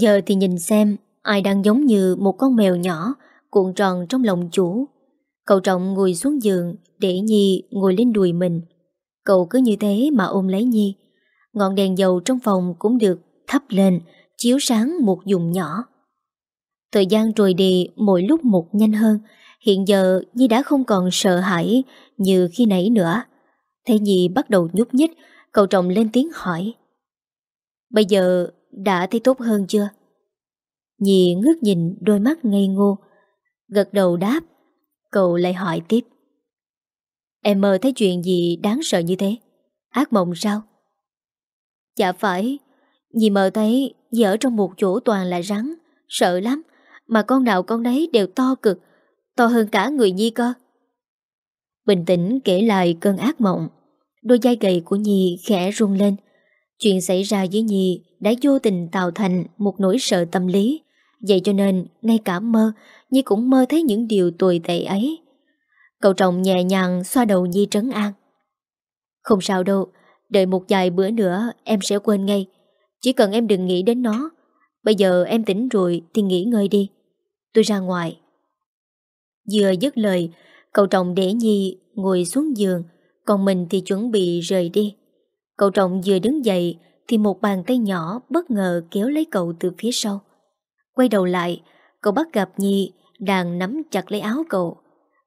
Giờ thì nhìn xem, Ai đang giống như một con mèo nhỏ, Cuộn tròn trong lòng chủ. Cậu trọng ngồi xuống giường, Để Nhi ngồi lên đùi mình. Cậu cứ như thế mà ôm lấy Nhi. Ngọn đèn dầu trong phòng cũng được thắp lên, Chiếu sáng một dùng nhỏ. Thời gian trôi đi, mỗi lúc một nhanh hơn Hiện giờ, Nhi đã không còn sợ hãi Như khi nãy nữa Thế Nhi bắt đầu nhúc nhích, Cậu trọng lên tiếng hỏi Bây giờ đã thấy tốt hơn chưa? Nhi ngước nhìn đôi mắt ngây ngô, Gật đầu đáp Cậu lại hỏi tiếp Em mơ thấy chuyện gì đáng sợ như thế? Ác mộng sao? Dạ phải, Nhi mơ thấy Nhi ở trong một chỗ toàn là rắn, Sợ lắm mà con nào con đấy đều to cực To hơn cả người Nhi cơ Bình tĩnh kể lại cơn ác mộng Đôi dây gầy của Nhi khẽ run lên Chuyện xảy ra với Nhi đã vô tình tạo thành một nỗi sợ tâm lý. Vậy cho nên, ngay cả mơ, Nhi cũng mơ thấy những điều tồi tệ ấy. Cậu trọng nhẹ nhàng xoa đầu Nhi trấn an. Không sao đâu, đợi một vài bữa nữa em sẽ quên ngay. Chỉ cần em đừng nghĩ đến nó. Bây giờ em tỉnh rồi thì nghỉ ngơi đi. Tôi ra ngoài. Vừa dứt lời, cậu trọng để Nhi ngồi xuống giường, còn mình thì chuẩn bị rời đi. Cậu trọng vừa đứng dậy thì một bàn tay nhỏ bất ngờ kéo lấy cậu từ phía sau. Quay đầu lại, cậu bắt gặp Nhi đang nắm chặt lấy áo cậu.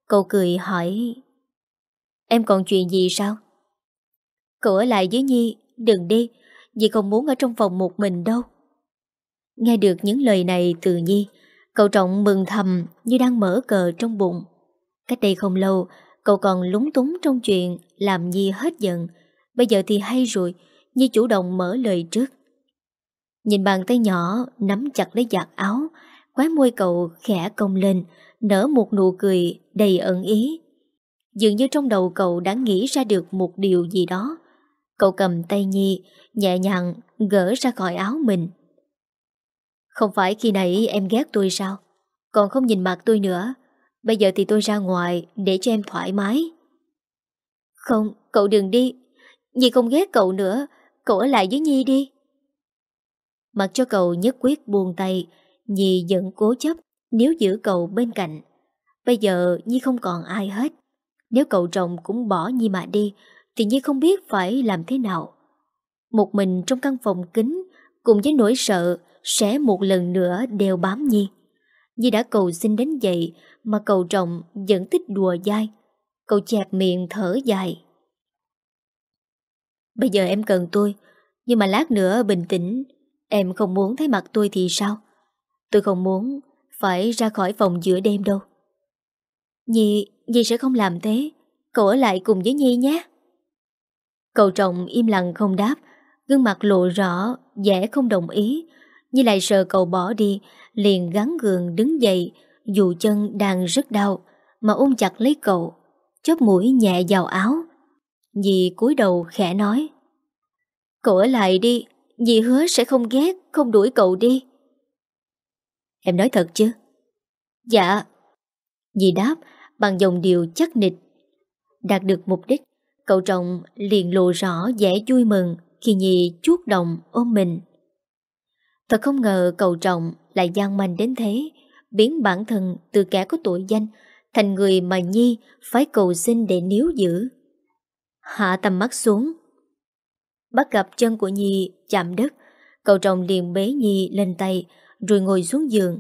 Cậu cười hỏi Em còn chuyện gì sao? Cậu ở lại với Nhi, đừng đi, vì không muốn ở trong phòng một mình đâu. Nghe được những lời này từ Nhi, cậu trọng mừng thầm như đang mở cờ trong bụng. Cách đây không lâu, cậu còn lúng túng trong chuyện làm Nhi hết giận, Bây giờ thì hay rồi Nhi chủ động mở lời trước. Nhìn bàn tay nhỏ Nắm chặt lấy giặt áo Khóe môi cậu khẽ cong lên Nở một nụ cười đầy ẩn ý. Dường như trong đầu cậu đã nghĩ ra được một điều gì đó. Cậu cầm tay Nhi Nhẹ nhàng gỡ ra khỏi áo mình. Không phải khi nãy em ghét tôi sao? Còn không nhìn mặt tôi nữa. Bây giờ thì tôi ra ngoài Để cho em thoải mái. Không, cậu đừng đi. Nhi không ghét cậu nữa. Cậu ở lại với Nhi đi. Mặc cho cậu nhất quyết buông tay Nhi vẫn cố chấp Nếu giữ cậu bên cạnh. Bây giờ Nhi không còn ai hết. Nếu cậu chồng cũng bỏ Nhi mà đi Thì Nhi không biết phải làm thế nào. Một mình trong căn phòng kính Cùng với nỗi sợ sẽ một lần nữa đeo bám Nhi Nhi đã cầu xin đến vậy mà cầu trọng vẫn thích đùa dai. Cậu chẹp miệng thở dài. Bây giờ em cần tôi, nhưng mà lát nữa bình tĩnh, em không muốn thấy mặt tôi thì sao? Tôi không muốn phải ra khỏi phòng giữa đêm đâu. Nhi, Nhi sẽ không làm thế. Cậu ở lại cùng với Nhi nhé. Cậu trọng im lặng không đáp, gương mặt lộ rõ, vẻ không đồng ý. Nhi lại sợ cậu bỏ đi, liền gắn gường đứng dậy, dù chân đang rất đau, mà ôm chặt lấy cậu, chóp mũi nhẹ vào áo. Nhi cúi đầu khẽ nói Cậu ở lại đi Nhi hứa sẽ không ghét Không đuổi cậu đi. Em nói thật chứ? Dạ. Nhi đáp bằng dòng điều chắc nịch. Đạt được mục đích Cậu trọng liền lộ rõ vẻ vui mừng Khi nhì chuốt đồng ôm mình. Thật không ngờ cậu trọng Lại gian manh đến thế. Biến bản thân từ kẻ có tội danh Thành người mà Nhi Phải cầu xin để níu giữ. Hạ tầm mắt xuống. Bắt gặp chân của Nhi chạm đất Cậu trọng liền bế Nhi lên tay, Rồi ngồi xuống giường.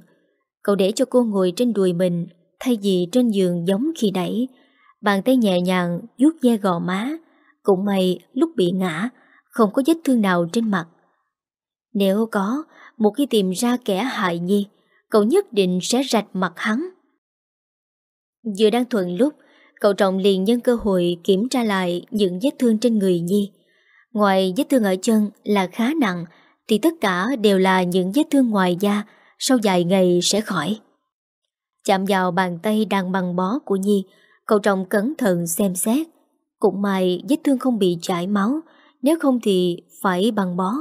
Cậu để cho cô ngồi trên đùi mình, Thay vì trên giường giống khi nãy. Bàn tay nhẹ nhàng vuốt ve gò má, Cũng may lúc bị ngã, Không có vết thương nào trên mặt. Nếu có một khi tìm ra kẻ hại Nhi Cậu nhất định sẽ rạch mặt hắn Vừa đang thuận lúc Cậu trọng liền nhân cơ hội kiểm tra lại những vết thương trên người Nhi. Ngoài vết thương ở chân là khá nặng, thì tất cả đều là những vết thương ngoài da, sau vài ngày sẽ khỏi. Chạm vào bàn tay đang băng bó của Nhi, cậu trọng cẩn thận xem xét. Cũng may vết thương không bị chảy máu, nếu không thì phải băng bó.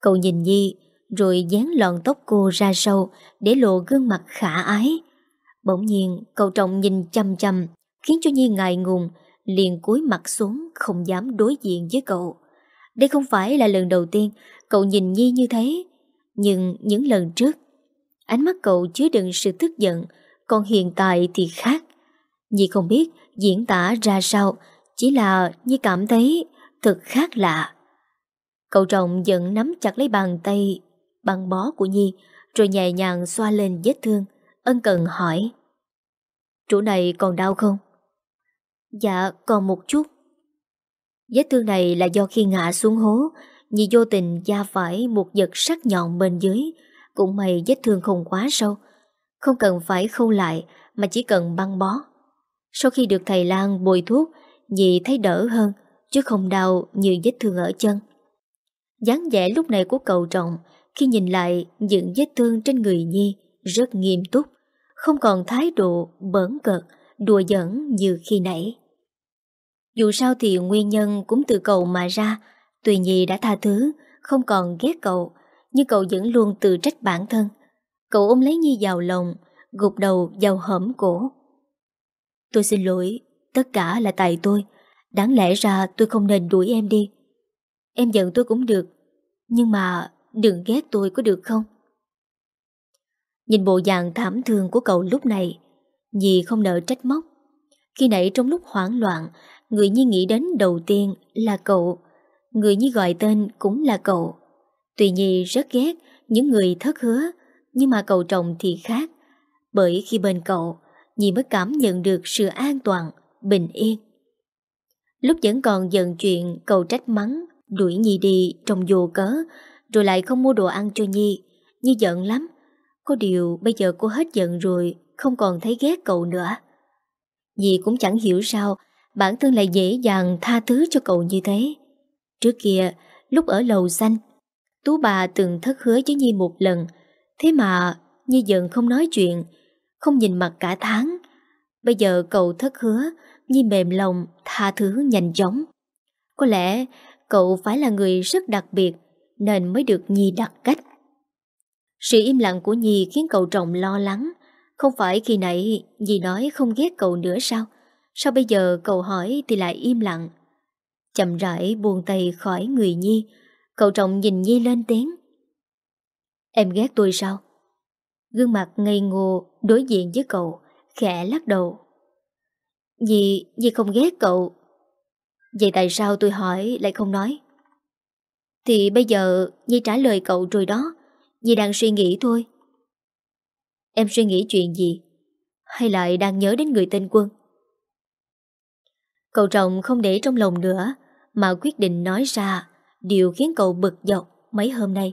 Cậu nhìn Nhi, rồi dán lọn tóc cô ra sâu để lộ gương mặt khả ái. Bỗng nhiên, cậu trọng nhìn chăm chăm khiến cho Nhi ngại ngùng, liền cúi mặt xuống không dám đối diện với cậu. Đây không phải là lần đầu tiên cậu nhìn Nhi như thế, nhưng những lần trước, ánh mắt cậu chứa đựng sự tức giận, còn hiện tại thì khác. Nhi không biết diễn tả ra sao, chỉ là Nhi cảm thấy thật khác lạ. Cậu trọng giận nắm chặt lấy bàn tay băng bó của Nhi, rồi nhẹ nhàng xoa lên vết thương, ân cần hỏi. Chỗ này còn đau không? Dạ còn một chút. Vết thương này là do khi ngã xuống hố Nhi vô tình da phải một vật sắc nhọn bên dưới. Cũng may vết thương không quá sâu. Không cần phải khâu lại Mà chỉ cần băng bó. Sau khi được thầy Lan bồi thuốc Nhi thấy đỡ hơn Chứ không đau như vết thương ở chân. Dáng vẻ lúc này của cậu trọng khi nhìn lại những vết thương trên người Nhi Rất nghiêm túc, Không còn thái độ bỡn cợt, Đùa giỡn như khi nãy. Dù sao thì nguyên nhân cũng từ cậu mà ra Tùy Nhi đã tha thứ, Không còn ghét cậu, Nhưng cậu vẫn luôn tự trách bản thân. Cậu ôm lấy Nhi vào lòng, Gục đầu vào hõm cổ. Tôi xin lỗi, Tất cả là tại tôi. Đáng lẽ ra tôi không nên đuổi em đi. Em giận tôi cũng được, Nhưng mà đừng ghét tôi có được không? Nhìn bộ dạng thảm thương của cậu lúc này Nhi không nỡ trách móc. Khi nãy trong lúc hoảng loạn, Người Nhi nghĩ đến đầu tiên là cậu. Người Nhi gọi tên cũng là cậu. Tùy Nhi rất ghét những người thất hứa, Nhưng mà cậu chồng thì khác. Bởi khi bên cậu Nhi mới cảm nhận được sự an toàn, Bình yên. Lúc vẫn còn dần chuyện cậu trách mắng, Đuổi Nhi đi trong vô cớ rồi lại không mua đồ ăn cho Nhi Nhi giận lắm Có điều bây giờ cô hết giận rồi Không còn thấy ghét cậu nữa Nhi cũng chẳng hiểu sao bản thân lại dễ dàng tha thứ cho cậu như thế. Trước kia, lúc ở lầu xanh, Tú bà từng thất hứa với Nhi một lần, thế mà Nhi giận không nói chuyện, không nhìn mặt cả tháng. Bây giờ cậu thất hứa, Nhi mềm lòng, tha thứ nhanh chóng. Có lẽ cậu phải là người rất đặc biệt, nên mới được Nhi đặt cách. Sự im lặng của Nhi khiến cậu trọng lo lắng, không phải khi nãy Nhi nói không ghét cậu nữa sao? Sao bây giờ cậu hỏi thì lại im lặng Chậm rãi buông tay khỏi người Nhi Cậu trọng nhìn Nhi lên tiếng Em ghét tôi sao? Gương mặt ngây ngô đối diện với cậu Khẽ lắc đầu Dì, dì không ghét cậu Vậy tại sao tôi hỏi lại không nói? Thì bây giờ Nhi trả lời cậu rồi đó. Nhi đang suy nghĩ thôi. Em suy nghĩ chuyện gì? Hay lại đang nhớ đến người tên Quân? Cậu trọng không để trong lòng nữa, Mà quyết định nói ra Điều khiến cậu bực dọc mấy hôm nay.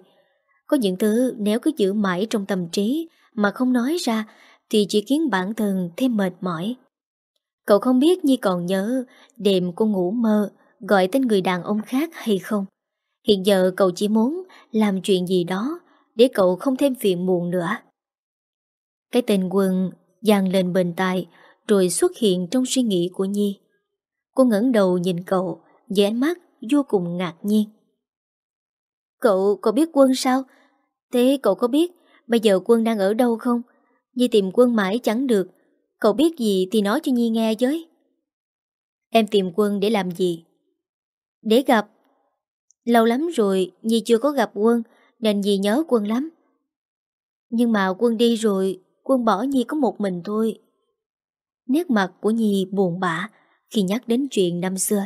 Có những thứ nếu cứ giữ mãi trong tâm trí Mà không nói ra Thì chỉ khiến bản thân thêm mệt mỏi. Cậu không biết Nhi còn nhớ Đêm cô ngủ mơ Gọi tên người đàn ông khác hay không? Hiện giờ cậu chỉ muốn Làm chuyện gì đó Để cậu không thêm phiền muộn nữa Cái tên quân dàn lên bên tai Rồi xuất hiện trong suy nghĩ của Nhi Cô ngẩng đầu nhìn cậu với ánh mắt vô cùng ngạc nhiên. Cậu, cậu biết quân sao? Thế cậu có biết bây giờ quân đang ở đâu không? Nhi tìm quân mãi chẳng được. Cậu biết gì thì nói cho Nhi nghe với. Em tìm quân để làm gì? Để gặp. Lâu lắm rồi Nhi chưa có gặp quân nên Nhi nhớ quân lắm. Nhưng mà quân đi rồi, quân bỏ Nhi có một mình thôi. Nét mặt của Nhi buồn bã, khi nhắc đến chuyện năm xưa.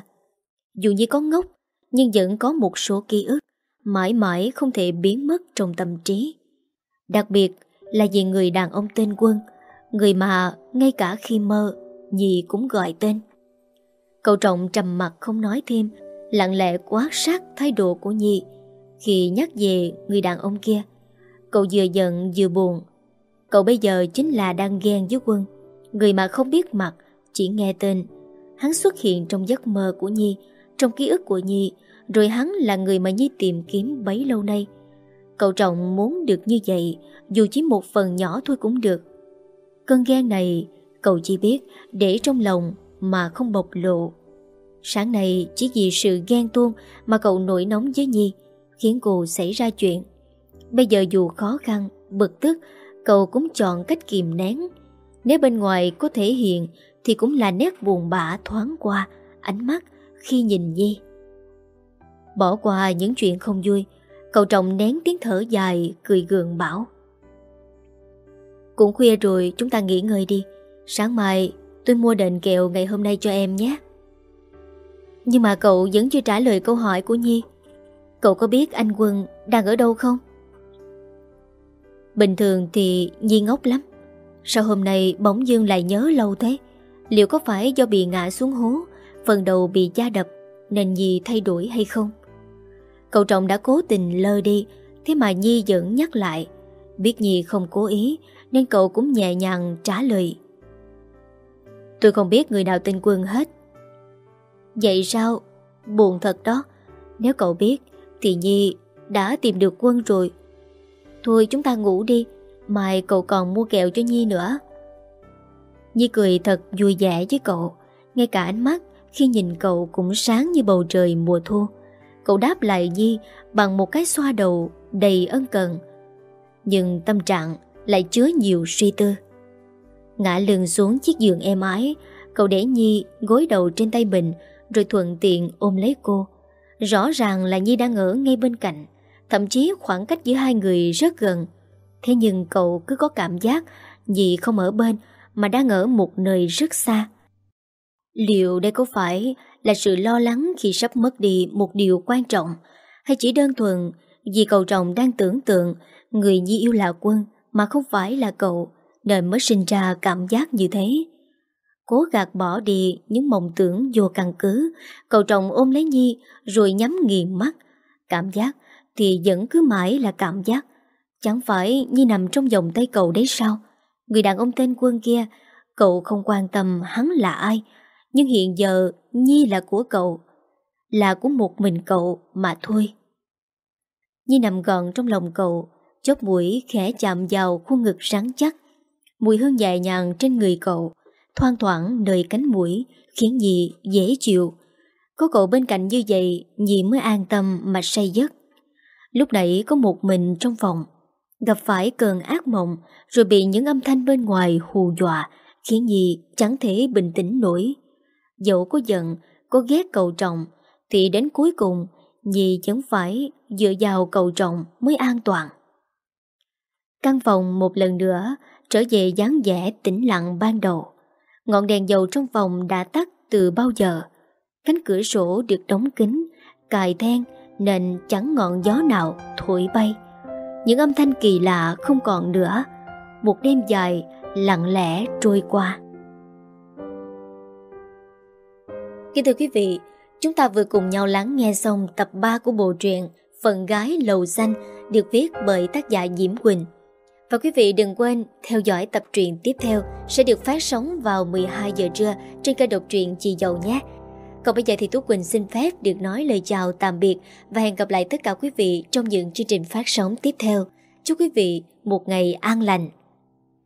Dù nhi có ngốc, nhưng vẫn có một số ký ức mãi mãi không thể biến mất trong tâm trí. Đặc biệt là vì người đàn ông tên Quân, người mà ngay cả khi mơ, Nhi cũng gọi tên. Cậu trọng trầm mặt không nói thêm, lặng lẽ quan sát thái độ của Nhi khi nhắc về người đàn ông kia. Cậu vừa giận vừa buồn. Cậu bây giờ chính là đang ghen với Quân, người mà không biết mặt, chỉ nghe tên Hắn xuất hiện trong giấc mơ của Nhi, trong ký ức của Nhi, rồi hắn là người mà Nhi tìm kiếm bấy lâu nay. Cậu trọng muốn được như vậy, dù chỉ một phần nhỏ thôi cũng được. Cơn ghen này, cậu chỉ biết để trong lòng mà không bộc lộ. Sáng nay chỉ vì sự ghen tuông mà cậu nổi nóng với Nhi, khiến cô xảy ra chuyện. Bây giờ dù khó khăn, bực tức, cậu cũng chọn cách kìm nén. Nếu bên ngoài có thể hiện thì cũng là nét buồn bã thoáng qua ánh mắt khi nhìn Nhi. Bỏ qua những chuyện không vui, cậu trọng nén tiếng thở dài, cười gượng bảo. Cũng khuya rồi, chúng ta nghỉ ngơi đi. Sáng mai tôi mua đền kẹo ngày hôm nay cho em nhé. Nhưng mà cậu vẫn chưa trả lời câu hỏi của Nhi. Cậu có biết anh Quân đang ở đâu không? Bình thường thì Nhi ngốc lắm. Sao hôm nay bỗng dưng lại nhớ lâu thế? Liệu có phải do bị ngã xuống hố, Phần đầu bị da đập, Nên Nhi thay đổi hay không Cậu trọng đã cố tình lơ đi, Thế mà Nhi vẫn nhắc lại Biết Nhi không cố ý, Nên cậu cũng nhẹ nhàng trả lời Tôi không biết người nào tên Quân hết Vậy sao? Buồn thật đó. Nếu cậu biết, Thì Nhi đã tìm được Quân rồi. Thôi chúng ta ngủ đi, Mai cậu còn mua kẹo cho Nhi nữa. Nhi cười thật vui vẻ với cậu, Ngay cả ánh mắt khi nhìn cậu cũng sáng như bầu trời mùa thu. Cậu đáp lại Nhi bằng một cái xoa đầu đầy ân cần. Nhưng tâm trạng lại chứa nhiều suy tư. Ngã lưng xuống chiếc giường êm ái, Cậu để Nhi gối đầu trên tay mình rồi thuận tiện ôm lấy cô Rõ ràng là Nhi đang ở ngay bên cạnh, Thậm chí khoảng cách giữa hai người rất gần Thế nhưng cậu cứ có cảm giác Nhi không ở bên, mà đang ở một nơi rất xa. Liệu đây có phải là sự lo lắng khi sắp mất đi một điều quan trọng, hay chỉ đơn thuần vì cậu chồng đang tưởng tượng người nhi yêu là quân mà không phải là cậu, nên mới sinh ra cảm giác như thế. Cố gạt bỏ đi những mộng tưởng vô căn cứ, cậu chồng ôm lấy Nhi rồi nhắm nghiền mắt. Cảm giác thì vẫn cứ mãi là cảm giác. Chẳng phải Nhi nằm trong vòng tay cậu đấy sao? Người đàn ông tên quân kia Cậu không quan tâm hắn là ai Nhưng hiện giờ Nhi là của cậu Là của một mình cậu mà thôi Nhi nằm gọn trong lòng cậu Chóp mũi khẽ chạm vào khuôn ngực rắn chắc Mùi hương nhẹ nhàng trên người cậu Thoang thoảng nơi cánh mũi, Khiến dì dễ chịu. Có cậu bên cạnh như vậy, dì mới an tâm mà say giấc. Lúc nãy có một mình trong phòng, Gặp phải cơn ác mộng, Rồi bị những âm thanh bên ngoài hù dọa, Khiến dì chẳng thể bình tĩnh nổi. Dẫu có giận, Có ghét cậu trọng, Thì đến cuối cùng, dì vẫn phải dựa vào cậu trọng mới an toàn. Căn phòng một lần nữa Trở về dáng vẻ tĩnh lặng ban đầu. Ngọn đèn dầu trong phòng đã tắt từ bao giờ Cánh cửa sổ được đóng kín Cài then Nên chẳng ngọn gió nào thổi bay những âm thanh kỳ lạ không còn nữa một đêm dài lặng lẽ trôi qua. Kính thưa quý vị, chúng ta vừa cùng nhau lắng nghe xong tập 3 của bộ truyện Phần gái lầu xanh được viết bởi tác giả Diễm Quỳnh. Và quý vị đừng quên theo dõi tập truyện tiếp theo sẽ được phát sóng vào 12 giờ trưa trên kênh độc truyện Chị Dầu nhé. Còn bây giờ thì Tú Quỳnh xin phép được nói lời chào tạm biệt và hẹn gặp lại tất cả quý vị trong những chương trình phát sóng tiếp theo. Chúc quý vị một ngày an lành.